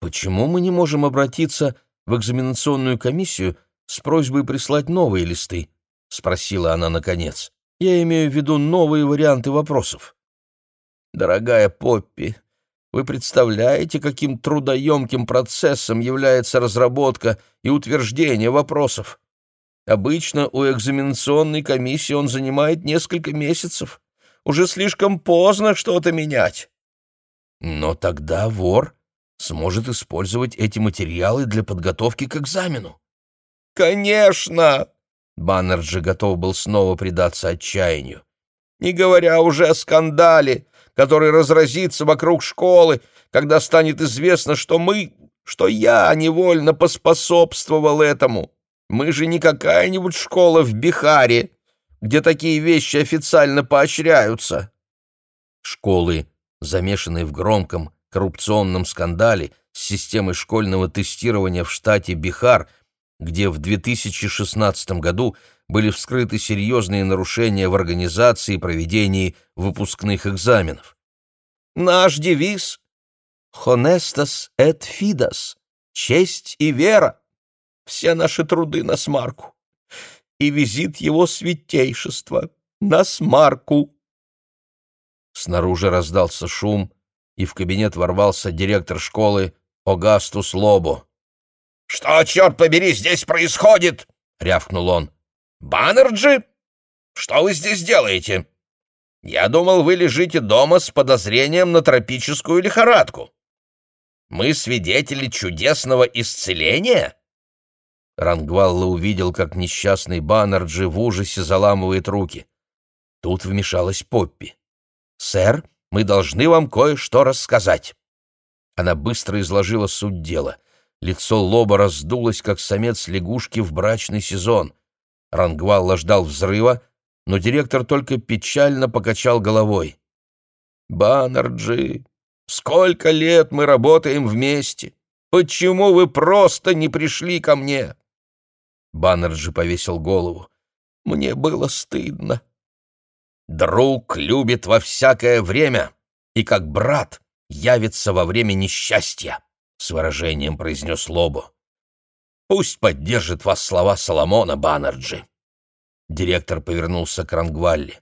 Почему мы не можем обратиться в экзаменационную комиссию с просьбой прислать новые листы? спросила она наконец. Я имею в виду новые варианты вопросов. Дорогая Поппи, вы представляете, каким трудоемким процессом является разработка и утверждение вопросов? Обычно у экзаменационной комиссии он занимает несколько месяцев. Уже слишком поздно что-то менять. Но тогда вор сможет использовать эти материалы для подготовки к экзамену. «Конечно!» Баннерджи готов был снова предаться отчаянию. «Не говоря уже о скандале, который разразится вокруг школы, когда станет известно, что мы, что я невольно поспособствовал этому. Мы же не какая-нибудь школа в Бихаре, где такие вещи официально поощряются. Школы, замешанные в громком коррупционном скандале с системой школьного тестирования в штате Бихар, где в 2016 году были вскрыты серьезные нарушения в организации и проведении выпускных экзаменов. Наш девиз «Honestas et fidas» — «Честь и вера» — все наши труды на смарку. И визит его святейшества на смарку. Снаружи раздался шум, и в кабинет ворвался директор школы Огастус Лобо. «Что, черт побери, здесь происходит?» — рявкнул он. «Баннерджи? Что вы здесь делаете? Я думал, вы лежите дома с подозрением на тропическую лихорадку. Мы свидетели чудесного исцеления?» Рангвалла увидел, как несчастный Баннерджи в ужасе заламывает руки. Тут вмешалась Поппи. «Сэр, мы должны вам кое-что рассказать». Она быстро изложила суть дела. Лицо Лоба раздулось, как самец лягушки в брачный сезон. Рангвалла ждал взрыва, но директор только печально покачал головой. «Баннерджи, сколько лет мы работаем вместе! Почему вы просто не пришли ко мне?» Баннерджи повесил голову. «Мне было стыдно». «Друг любит во всякое время, и как брат явится во время несчастья», — с выражением произнес Лобо. Пусть поддержит вас слова Соломона Баннерджи. Директор повернулся к Рангвалли.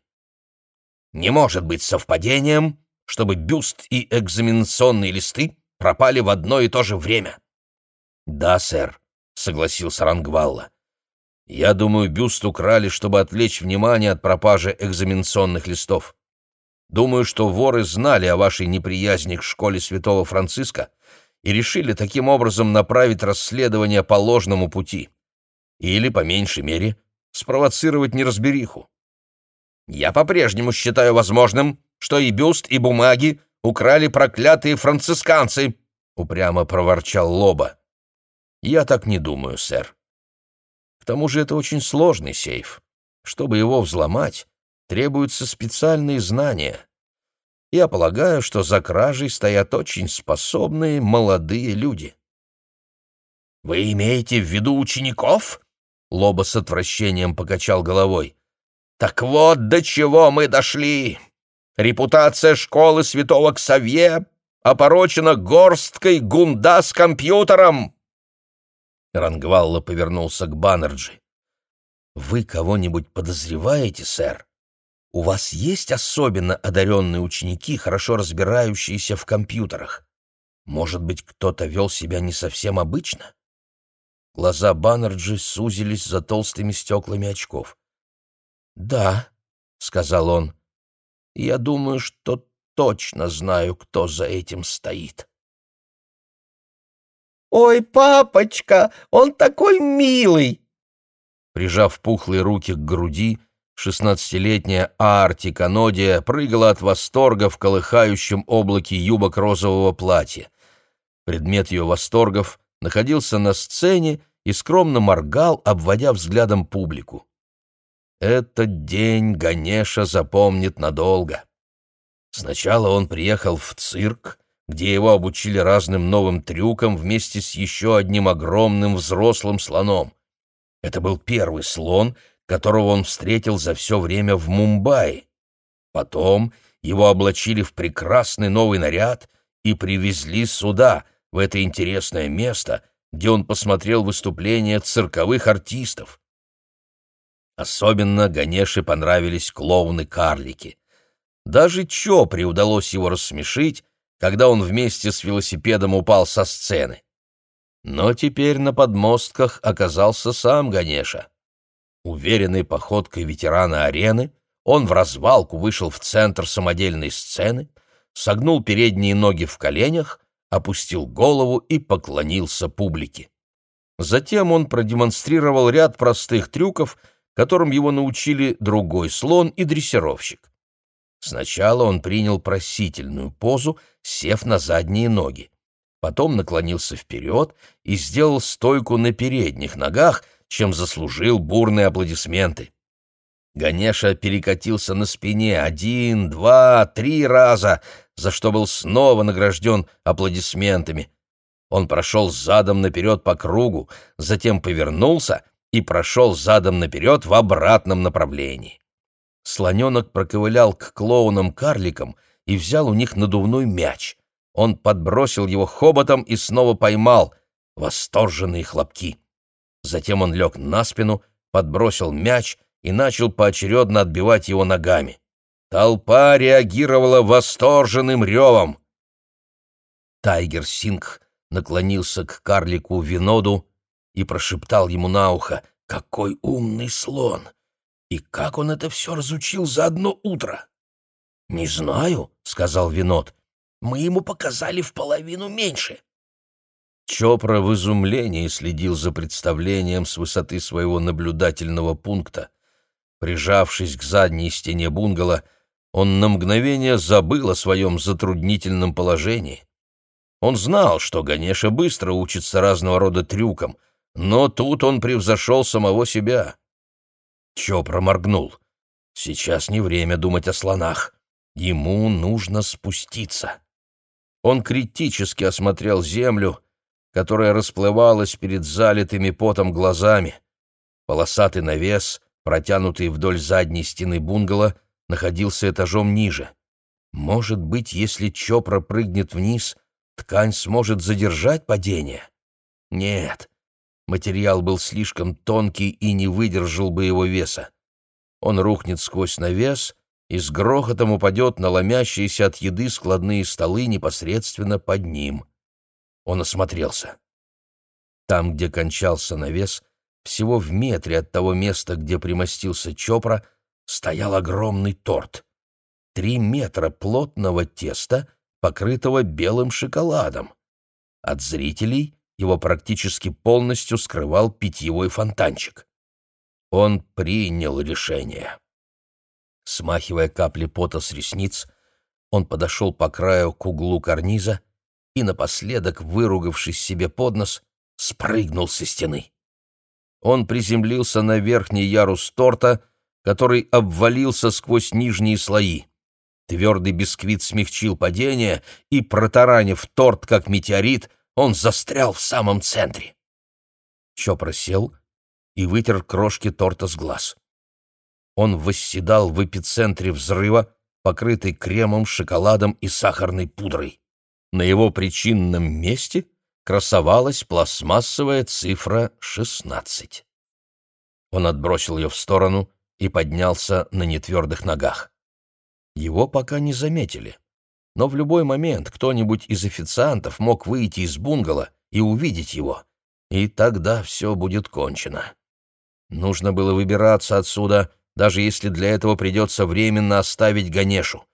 Не может быть совпадением, чтобы бюст и экзаменационные листы пропали в одно и то же время. Да, сэр, согласился Рангвалла. Я думаю, бюст украли, чтобы отвлечь внимание от пропажи экзаменационных листов. Думаю, что воры знали о вашей неприязни к школе святого Франциска и решили таким образом направить расследование по ложному пути. Или, по меньшей мере, спровоцировать неразбериху. Я по-прежнему считаю возможным, что и бюст, и бумаги украли проклятые францисканцы, — упрямо проворчал Лоба. Я так не думаю, сэр. К тому же это очень сложный сейф. Чтобы его взломать, требуются специальные знания. Я полагаю, что за кражей стоят очень способные молодые люди. «Вы имеете в виду учеников?» Лоба с отвращением покачал головой. «Так вот до чего мы дошли! Репутация школы святого Ксавье опорочена горсткой гунда с компьютером!» Рангвалла повернулся к Баннерджи. «Вы кого-нибудь подозреваете, сэр?» У вас есть особенно одаренные ученики, хорошо разбирающиеся в компьютерах? Может быть, кто-то вел себя не совсем обычно? Глаза Баннерджи сузились за толстыми стеклами очков. «Да», — сказал он, — «я думаю, что точно знаю, кто за этим стоит». «Ой, папочка, он такой милый!» Прижав пухлые руки к груди, Шестнадцатилетняя Арти Канодия прыгала от восторга в колыхающем облаке юбок розового платья. Предмет ее восторгов находился на сцене и скромно моргал, обводя взглядом публику. Этот день Ганеша запомнит надолго. Сначала он приехал в цирк, где его обучили разным новым трюкам вместе с еще одним огромным взрослым слоном. Это был первый слон, которого он встретил за все время в Мумбаи. Потом его облачили в прекрасный новый наряд и привезли сюда, в это интересное место, где он посмотрел выступления цирковых артистов. Особенно Ганеше понравились клоуны-карлики. Даже Чопри удалось его рассмешить, когда он вместе с велосипедом упал со сцены. Но теперь на подмостках оказался сам Ганеша. Уверенной походкой ветерана арены он в развалку вышел в центр самодельной сцены, согнул передние ноги в коленях, опустил голову и поклонился публике. Затем он продемонстрировал ряд простых трюков, которым его научили другой слон и дрессировщик. Сначала он принял просительную позу, сев на задние ноги. Потом наклонился вперед и сделал стойку на передних ногах, чем заслужил бурные аплодисменты. Ганеша перекатился на спине один, два, три раза, за что был снова награжден аплодисментами. Он прошел задом наперед по кругу, затем повернулся и прошел задом наперед в обратном направлении. Слоненок проковылял к клоунам-карликам и взял у них надувной мяч. Он подбросил его хоботом и снова поймал. Восторженные хлопки. Затем он лег на спину, подбросил мяч — и начал поочередно отбивать его ногами. Толпа реагировала восторженным ревом. Тайгер Сингх наклонился к карлику Виноду и прошептал ему на ухо «Какой умный слон! И как он это все разучил за одно утро?» «Не знаю», — сказал Винод. «Мы ему показали в половину меньше». Чопра в изумлении следил за представлением с высоты своего наблюдательного пункта. Прижавшись к задней стене бунгало, он на мгновение забыл о своем затруднительном положении. Он знал, что Ганеша быстро учится разного рода трюкам, но тут он превзошел самого себя. Чо проморгнул. Сейчас не время думать о слонах. Ему нужно спуститься. Он критически осмотрел землю, которая расплывалась перед залитыми потом глазами. Полосатый навес — протянутый вдоль задней стены бунгало, находился этажом ниже. Может быть, если Чопра прыгнет вниз, ткань сможет задержать падение? Нет, материал был слишком тонкий и не выдержал бы его веса. Он рухнет сквозь навес и с грохотом упадет на ломящиеся от еды складные столы непосредственно под ним. Он осмотрелся. Там, где кончался навес, всего в метре от того места, где примостился Чопра, стоял огромный торт. Три метра плотного теста, покрытого белым шоколадом. От зрителей его практически полностью скрывал питьевой фонтанчик. Он принял решение. Смахивая капли пота с ресниц, он подошел по краю к углу карниза и, напоследок, выругавшись себе под нос, спрыгнул со стены. Он приземлился на верхний ярус торта, который обвалился сквозь нижние слои. Твердый бисквит смягчил падение, и, протаранив торт как метеорит, он застрял в самом центре. Чопра сел и вытер крошки торта с глаз. Он восседал в эпицентре взрыва, покрытый кремом, шоколадом и сахарной пудрой. На его причинном месте — красовалась пластмассовая цифра 16. Он отбросил ее в сторону и поднялся на нетвердых ногах. Его пока не заметили, но в любой момент кто-нибудь из официантов мог выйти из бунгало и увидеть его, и тогда все будет кончено. Нужно было выбираться отсюда, даже если для этого придется временно оставить Ганешу.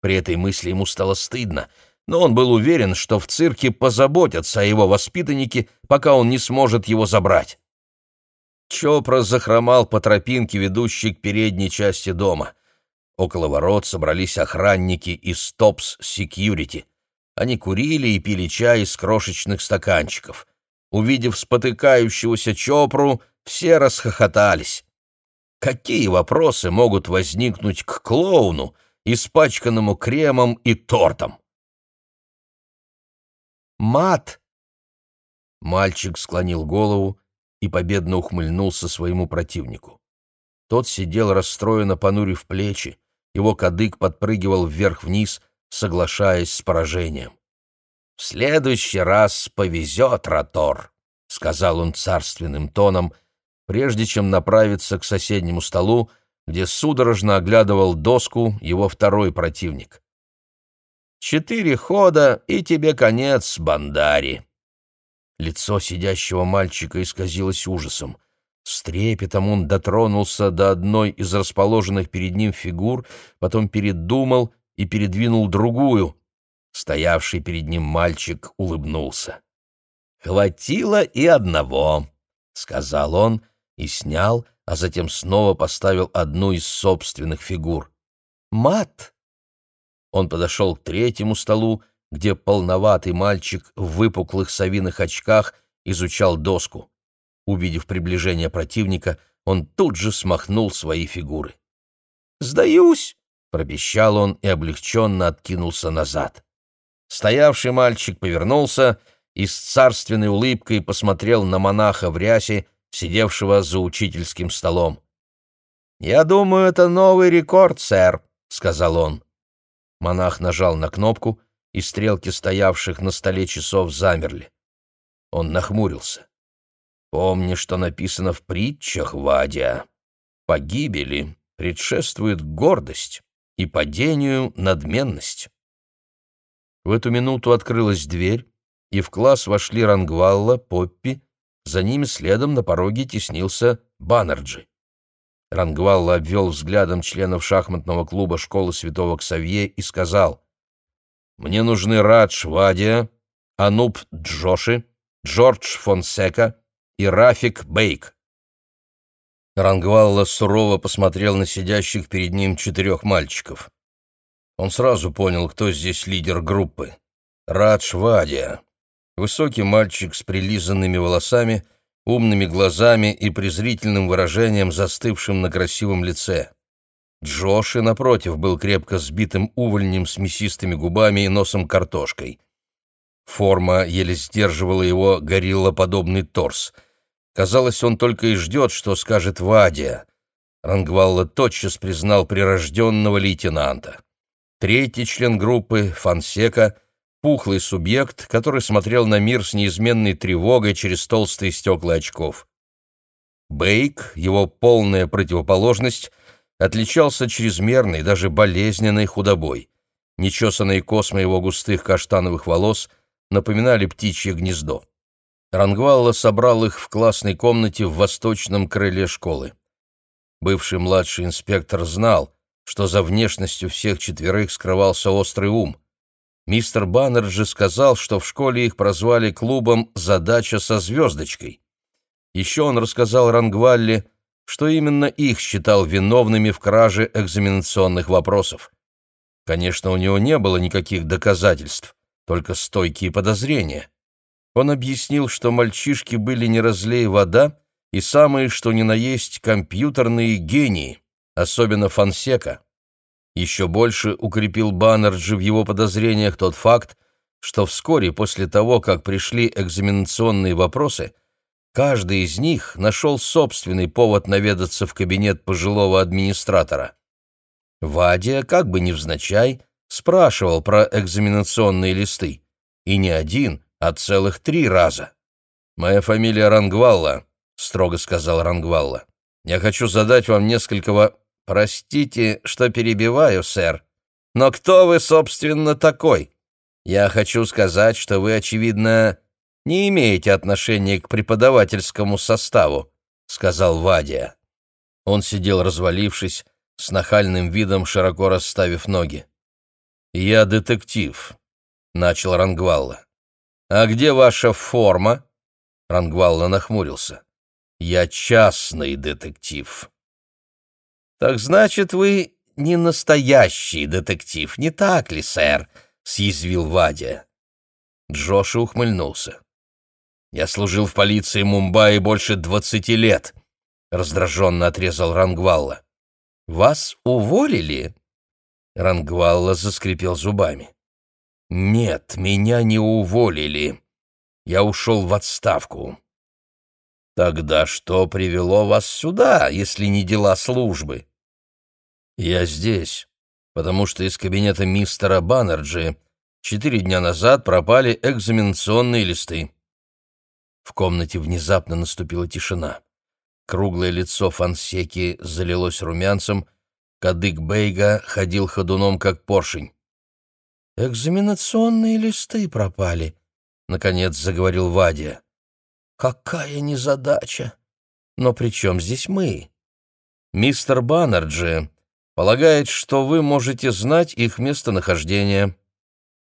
При этой мысли ему стало стыдно — но он был уверен, что в цирке позаботятся о его воспитаннике, пока он не сможет его забрать. Чопра захромал по тропинке, ведущей к передней части дома. Около ворот собрались охранники из Топс Security. Они курили и пили чай из крошечных стаканчиков. Увидев спотыкающегося Чопру, все расхохотались. Какие вопросы могут возникнуть к клоуну, испачканному кремом и тортом? Мат!» Мальчик склонил голову и победно ухмыльнулся своему противнику. Тот сидел расстроенно понурив плечи, его кадык подпрыгивал вверх-вниз, соглашаясь с поражением. «В следующий раз повезет, Ротор», — сказал он царственным тоном, прежде чем направиться к соседнему столу, где судорожно оглядывал доску его второй противник. Четыре хода, и тебе конец, Бандари. Лицо сидящего мальчика исказилось ужасом. С трепетом он дотронулся до одной из расположенных перед ним фигур, потом передумал и передвинул другую. Стоявший перед ним мальчик улыбнулся. «Хватило и одного», — сказал он и снял, а затем снова поставил одну из собственных фигур. «Мат», Он подошел к третьему столу, где полноватый мальчик в выпуклых совиных очках изучал доску. Увидев приближение противника, он тут же смахнул свои фигуры. «Сдаюсь!» — пропищал он и облегченно откинулся назад. Стоявший мальчик повернулся и с царственной улыбкой посмотрел на монаха в рясе, сидевшего за учительским столом. «Я думаю, это новый рекорд, сэр», — сказал он. Монах нажал на кнопку, и стрелки стоявших на столе часов замерли. Он нахмурился. «Помни, что написано в притчах, Вадя. Погибели предшествует гордость и падению надменность». В эту минуту открылась дверь, и в класс вошли Рангвалла, Поппи, за ними следом на пороге теснился Баннерджи. Рангвалла обвел взглядом членов шахматного клуба школы святого Ксавье и сказал, «Мне нужны Радж Вадия, Ануб Джоши, Джордж Фонсека и Рафик Бейк». Рангвалла сурово посмотрел на сидящих перед ним четырех мальчиков. Он сразу понял, кто здесь лидер группы. Радж Вадия. Высокий мальчик с прилизанными волосами, умными глазами и презрительным выражением, застывшим на красивом лице. Джоши, напротив, был крепко сбитым увольнем с мясистыми губами и носом картошкой. Форма еле сдерживала его гориллоподобный торс. Казалось, он только и ждет, что скажет Вадия. Рангвалла тотчас признал прирожденного лейтенанта. Третий член группы, Фансека — пухлый субъект, который смотрел на мир с неизменной тревогой через толстые стекла очков. Бейк, его полная противоположность, отличался чрезмерной, даже болезненной худобой. Нечесанные космы его густых каштановых волос напоминали птичье гнездо. Рангвалла собрал их в классной комнате в восточном крыле школы. Бывший младший инспектор знал, что за внешностью всех четверых скрывался острый ум — Мистер Баннер сказал, что в школе их прозвали клубом «Задача со звездочкой». Еще он рассказал Рангвалле, что именно их считал виновными в краже экзаменационных вопросов. Конечно, у него не было никаких доказательств, только стойкие подозрения. Он объяснил, что мальчишки были не разлей вода и самые, что ни на есть, компьютерные гении, особенно Фансека. Еще больше укрепил Баннерджи в его подозрениях тот факт, что вскоре после того, как пришли экзаменационные вопросы, каждый из них нашел собственный повод наведаться в кабинет пожилого администратора. Вадия, как бы невзначай, спрашивал про экзаменационные листы. И не один, а целых три раза. «Моя фамилия Рангвалла», — строго сказал Рангвалла. «Я хочу задать вам несколько «Простите, что перебиваю, сэр, но кто вы, собственно, такой? Я хочу сказать, что вы, очевидно, не имеете отношения к преподавательскому составу», — сказал Вадия. Он сидел развалившись, с нахальным видом широко расставив ноги. «Я детектив», — начал Рангвалла. «А где ваша форма?» Рангвалла нахмурился. «Я частный детектив». «Так значит, вы не настоящий детектив, не так ли, сэр?» — съязвил Вадя. Джоша ухмыльнулся. «Я служил в полиции Мумбаи больше двадцати лет», — раздраженно отрезал Рангвалла. «Вас уволили?» Рангвалла заскрипел зубами. «Нет, меня не уволили. Я ушел в отставку». «Тогда что привело вас сюда, если не дела службы?» «Я здесь, потому что из кабинета мистера Баннерджи четыре дня назад пропали экзаменационные листы». В комнате внезапно наступила тишина. Круглое лицо Фансеки залилось румянцем, кадык Бейга ходил ходуном, как поршень. «Экзаменационные листы пропали», — наконец заговорил Вадия. «Какая незадача! Но при чем здесь мы?» «Мистер Баннерджи Полагает, что вы можете знать их местонахождение».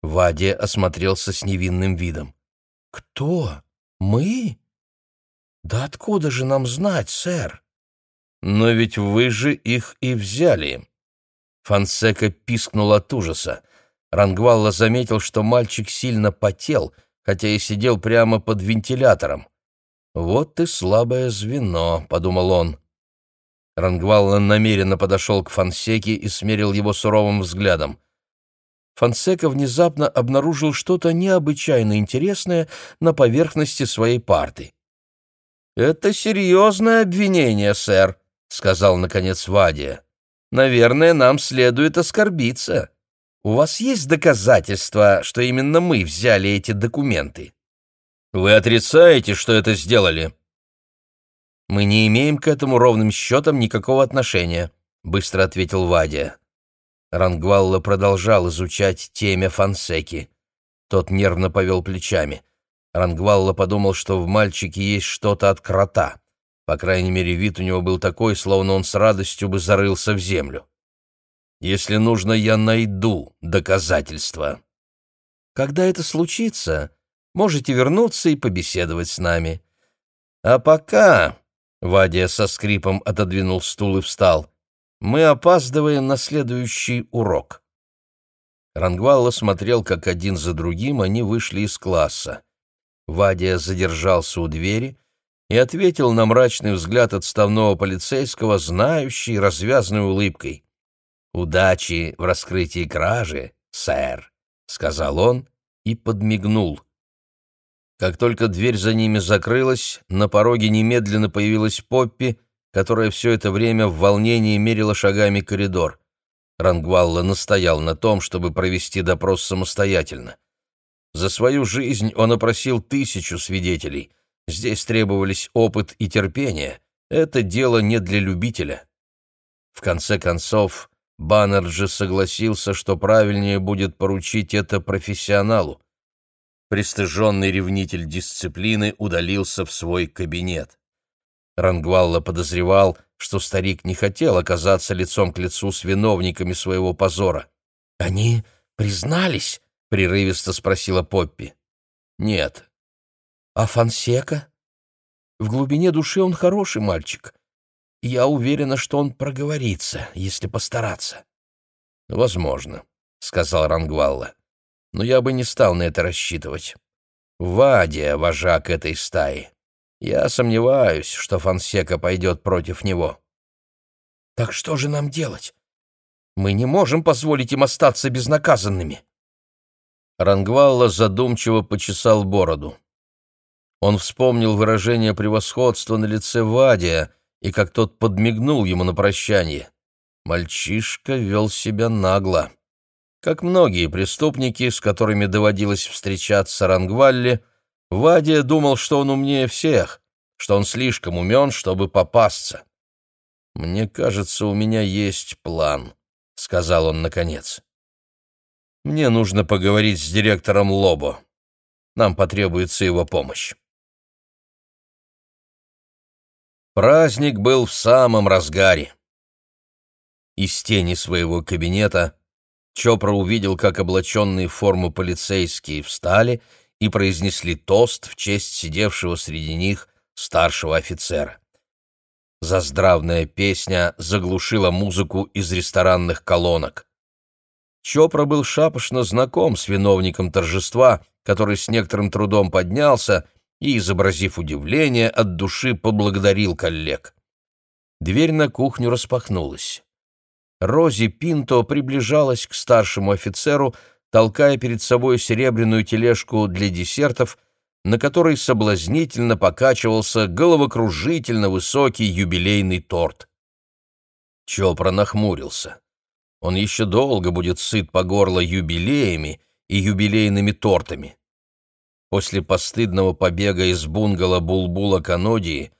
Вадя осмотрелся с невинным видом. «Кто? Мы? Да откуда же нам знать, сэр?» «Но ведь вы же их и взяли». Фансека пискнул от ужаса. Рангвалла заметил, что мальчик сильно потел, хотя и сидел прямо под вентилятором. «Вот и слабое звено», — подумал он. Рангвалла намеренно подошел к Фансеке и смерил его суровым взглядом. Фансека внезапно обнаружил что-то необычайно интересное на поверхности своей парты. «Это серьезное обвинение, сэр», — сказал, наконец, Вадия. «Наверное, нам следует оскорбиться. У вас есть доказательства, что именно мы взяли эти документы?» «Вы отрицаете, что это сделали?» «Мы не имеем к этому ровным счетом никакого отношения», — быстро ответил Вадия. Рангвалла продолжал изучать темя Фансеки. Тот нервно повел плечами. Рангвалла подумал, что в мальчике есть что-то от крота. По крайней мере, вид у него был такой, словно он с радостью бы зарылся в землю. «Если нужно, я найду доказательства». «Когда это случится, можете вернуться и побеседовать с нами. А пока...» — Вадия со скрипом отодвинул стул и встал. «Мы опаздываем на следующий урок». Рангвалла смотрел, как один за другим они вышли из класса. Вадия задержался у двери и ответил на мрачный взгляд отставного полицейского, знающей развязной улыбкой. «Удачи в раскрытии кражи, сэр», — сказал он и подмигнул. Как только дверь за ними закрылась, на пороге немедленно появилась Поппи, которая все это время в волнении мерила шагами коридор. Рангвалла настоял на том, чтобы провести допрос самостоятельно. За свою жизнь он опросил тысячу свидетелей. Здесь требовались опыт и терпение. Это дело не для любителя. В конце концов, Баннерджи согласился, что правильнее будет поручить это профессионалу. Пристыженный ревнитель дисциплины удалился в свой кабинет. Рангвалла подозревал, что старик не хотел оказаться лицом к лицу с виновниками своего позора. «Они признались?» прерывисто спросила Поппи. Нет. А Фансека? В глубине души он хороший мальчик. Я уверена, что он проговорится, если постараться. Возможно, сказал Рангвалла. Но я бы не стал на это рассчитывать. Вадия — вожак этой стаи. Я сомневаюсь, что Фансека пойдет против него. Так что же нам делать? Мы не можем позволить им остаться безнаказанными. Рангвалла задумчиво почесал бороду. Он вспомнил выражение превосходства на лице Вадия и как тот подмигнул ему на прощание. Мальчишка вел себя нагло. Как многие преступники, с которыми доводилось встречаться Рангвалле, Вадия думал, что он умнее всех, что он слишком умен, чтобы попасться. «Мне кажется, у меня есть план», — сказал он наконец. Мне нужно поговорить с директором Лобо. Нам потребуется его помощь. Праздник был в самом разгаре. Из тени своего кабинета Чопра увидел, как облаченные в форму полицейские встали и произнесли тост в честь сидевшего среди них старшего офицера. Заздравная песня заглушила музыку из ресторанных колонок. Чопра был шапошно знаком с виновником торжества, который с некоторым трудом поднялся и, изобразив удивление, от души поблагодарил коллег. Дверь на кухню распахнулась. Рози Пинто приближалась к старшему офицеру, толкая перед собой серебряную тележку для десертов, на которой соблазнительно покачивался головокружительно высокий юбилейный торт. Чопра нахмурился. Он еще долго будет сыт по горло юбилеями и юбилейными тортами. После постыдного побега из бунгало Булбула Канодии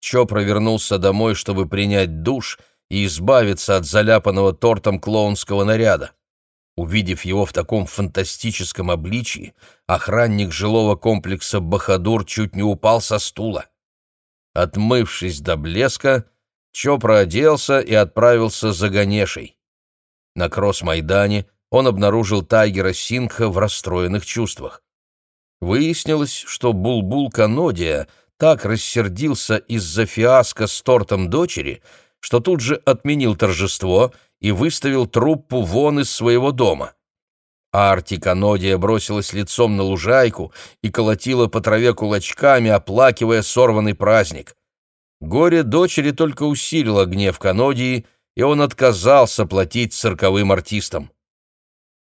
Чо провернулся домой, чтобы принять душ и избавиться от заляпанного тортом клоунского наряда. Увидев его в таком фантастическом обличии, охранник жилого комплекса «Бахадур» чуть не упал со стула. Отмывшись до блеска, Чо прооделся и отправился за Ганешей. На кросс-майдане он обнаружил Тайгера Сингха в расстроенных чувствах. Выяснилось, что Булбул Канодия так рассердился из-за фиаско с тортом дочери, что тут же отменил торжество и выставил труппу вон из своего дома. Арти Канодия бросилась лицом на лужайку и колотила по траве кулачками, оплакивая сорванный праздник. Горе дочери только усилило гнев Канодии, и он отказался платить цирковым артистам.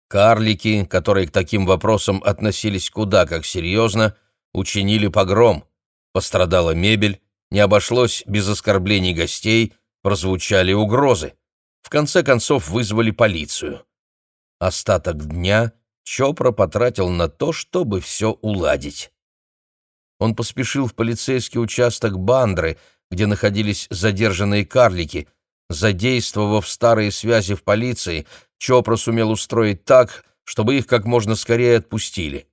Карлики, которые к таким вопросам относились куда как серьезно, учинили погром. Пострадала мебель, не обошлось без оскорблений гостей, прозвучали угрозы. В конце концов вызвали полицию. Остаток дня Чопра потратил на то, чтобы все уладить. Он поспешил в полицейский участок Бандры, где находились задержанные карлики. Задействовав старые связи в полиции, Чопра сумел устроить так, чтобы их как можно скорее отпустили.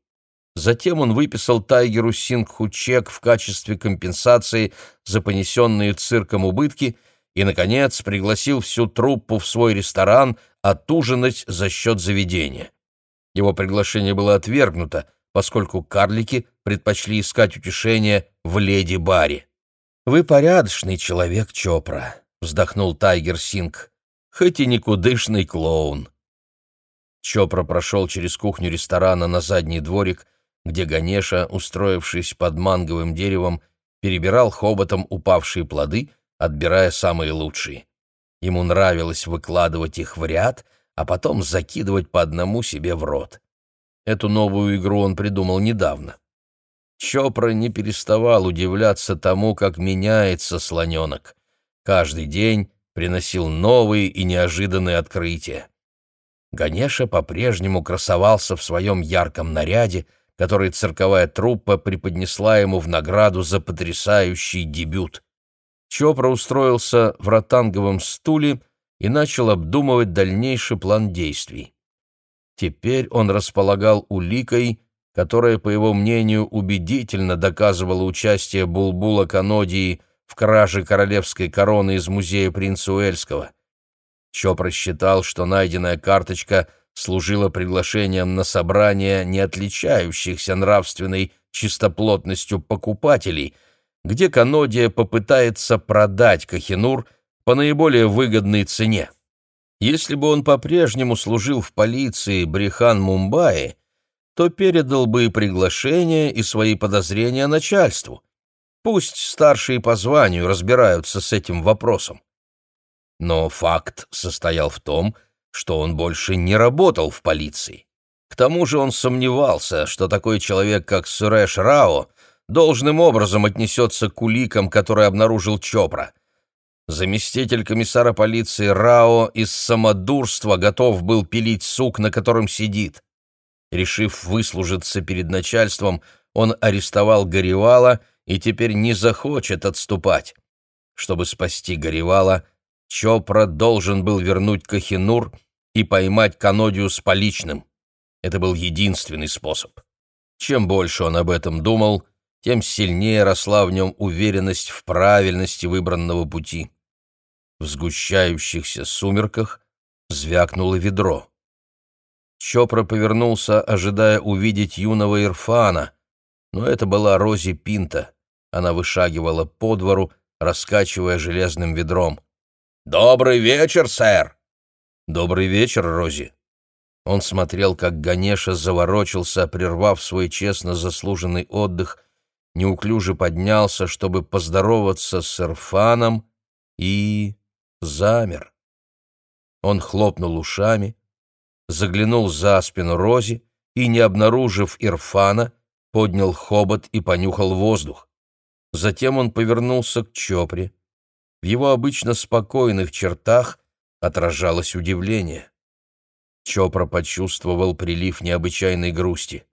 Затем он выписал Тайгеру Сингху чек в качестве компенсации за понесенные цирком убытки и, наконец, пригласил всю труппу в свой ресторан отужинать за счет заведения. Его приглашение было отвергнуто, поскольку карлики предпочли искать утешение в леди-баре. «Вы порядочный человек, Чопра», — вздохнул Тайгер Синг, — «хоть и никудышный клоун». Чопра прошел через кухню ресторана на задний дворик, где Ганеша, устроившись под манговым деревом, перебирал хоботом упавшие плоды, отбирая самые лучшие. Ему нравилось выкладывать их в ряд, а потом закидывать по одному себе в рот. Эту новую игру он придумал недавно. Чопра не переставал удивляться тому, как меняется слоненок. Каждый день приносил новые и неожиданные открытия. Ганеша по-прежнему красовался в своем ярком наряде, который цирковая труппа преподнесла ему в награду за потрясающий дебют. Чопра устроился в ротанговом стуле и начал обдумывать дальнейший план действий. Теперь он располагал уликой, которая, по его мнению, убедительно доказывала участие Булбула Канодии в краже королевской короны из музея принца Уэльского. Чопра считал, что найденная карточка служила приглашением на собрание не отличающихся нравственной чистоплотностью покупателей — где Канодия попытается продать Кахинур по наиболее выгодной цене. Если бы он по-прежнему служил в полиции Брихан Мумбаи, то передал бы и приглашение, и свои подозрения начальству. Пусть старшие по званию разбираются с этим вопросом. Но факт состоял в том, что он больше не работал в полиции. К тому же он сомневался, что такой человек, как Сурэш Рао, должным образом отнесется к уликам, которые обнаружил Чопра. Заместитель комиссара полиции Рао из самодурства готов был пилить сук, на котором сидит. Решив выслужиться перед начальством, он арестовал Горевала и теперь не захочет отступать. Чтобы спасти Горевала, Чопра должен был вернуть Кахинур и поймать Канодию с поличным. Это был единственный способ. Чем больше он об этом думал, тем сильнее росла в нем уверенность в правильности выбранного пути. В сгущающихся сумерках звякнуло ведро. Чопра повернулся, ожидая увидеть юного Ирфана, но это была Рози Пинта. Она вышагивала по двору, раскачивая железным ведром. «Добрый вечер, сэр!» «Добрый вечер, Рози!» Он смотрел, как Ганеша заворочился, прервав свой честно заслуженный отдых неуклюже поднялся, чтобы поздороваться с Ирфаном, и замер. Он хлопнул ушами, заглянул за спину Рози и, не обнаружив Ирфана, поднял хобот и понюхал воздух. Затем он повернулся к Чопре. В его обычно спокойных чертах отражалось удивление. Чопра почувствовал прилив необычайной грусти.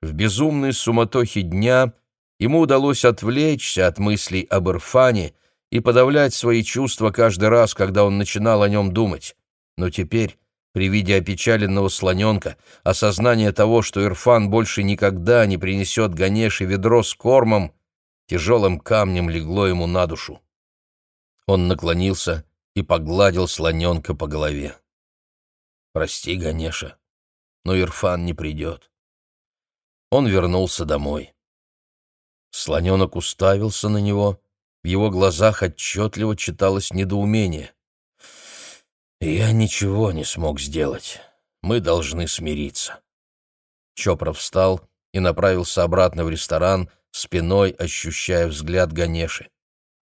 В безумной суматохе дня — Ему удалось отвлечься от мыслей об Ирфане и подавлять свои чувства каждый раз, когда он начинал о нем думать. Но теперь, при виде опечаленного слоненка, осознание того, что Ирфан больше никогда не принесет Ганеше ведро с кормом, тяжелым камнем легло ему на душу. Он наклонился и погладил слоненка по голове. «Прости, Ганеша, но Ирфан не придет». Он вернулся домой. Слоненок уставился на него, в его глазах отчетливо читалось недоумение. «Я ничего не смог сделать. Мы должны смириться». Чопра встал и направился обратно в ресторан, спиной ощущая взгляд Ганеши.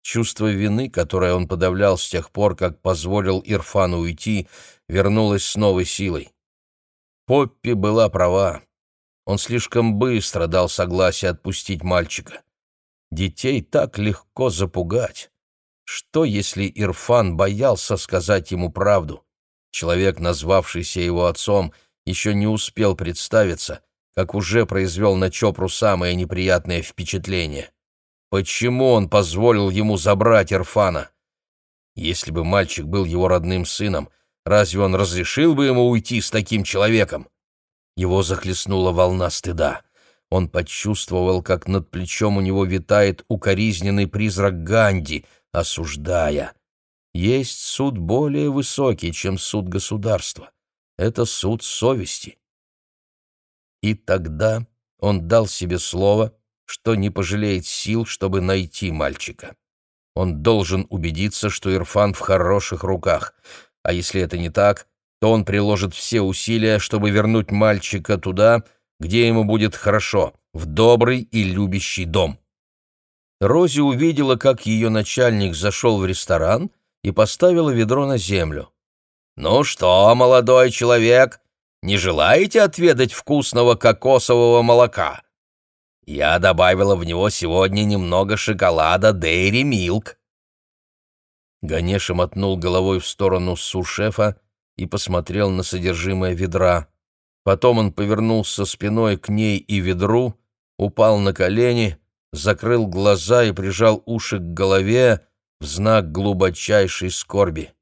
Чувство вины, которое он подавлял с тех пор, как позволил Ирфану уйти, вернулось с новой силой. Поппи была права. Он слишком быстро дал согласие отпустить мальчика. Детей так легко запугать. Что, если Ирфан боялся сказать ему правду? Человек, назвавшийся его отцом, еще не успел представиться, как уже произвел на Чопру самое неприятное впечатление. Почему он позволил ему забрать Ирфана? Если бы мальчик был его родным сыном, разве он разрешил бы ему уйти с таким человеком? Его захлестнула волна стыда. Он почувствовал, как над плечом у него витает укоризненный призрак Ганди — осуждая. Есть суд более высокий, чем суд государства. Это суд совести. И тогда он дал себе слово, что не пожалеет сил, чтобы найти мальчика. Он должен убедиться, что Ирфан в хороших руках, а если это не так, то он приложит все усилия, чтобы вернуть мальчика туда, где ему будет хорошо, в добрый и любящий дом. Рози увидела, как ее начальник зашел в ресторан и поставила ведро на землю. «Ну что, молодой человек, не желаете отведать вкусного кокосового молока? Я добавила в него сегодня немного шоколада Dairy Milk». Ганеша мотнул головой в сторону сушефа и посмотрел на содержимое ведра. Потом он повернулся спиной к ней и ведру, упал на колени — закрыл глаза и прижал уши к голове в знак глубочайшей скорби.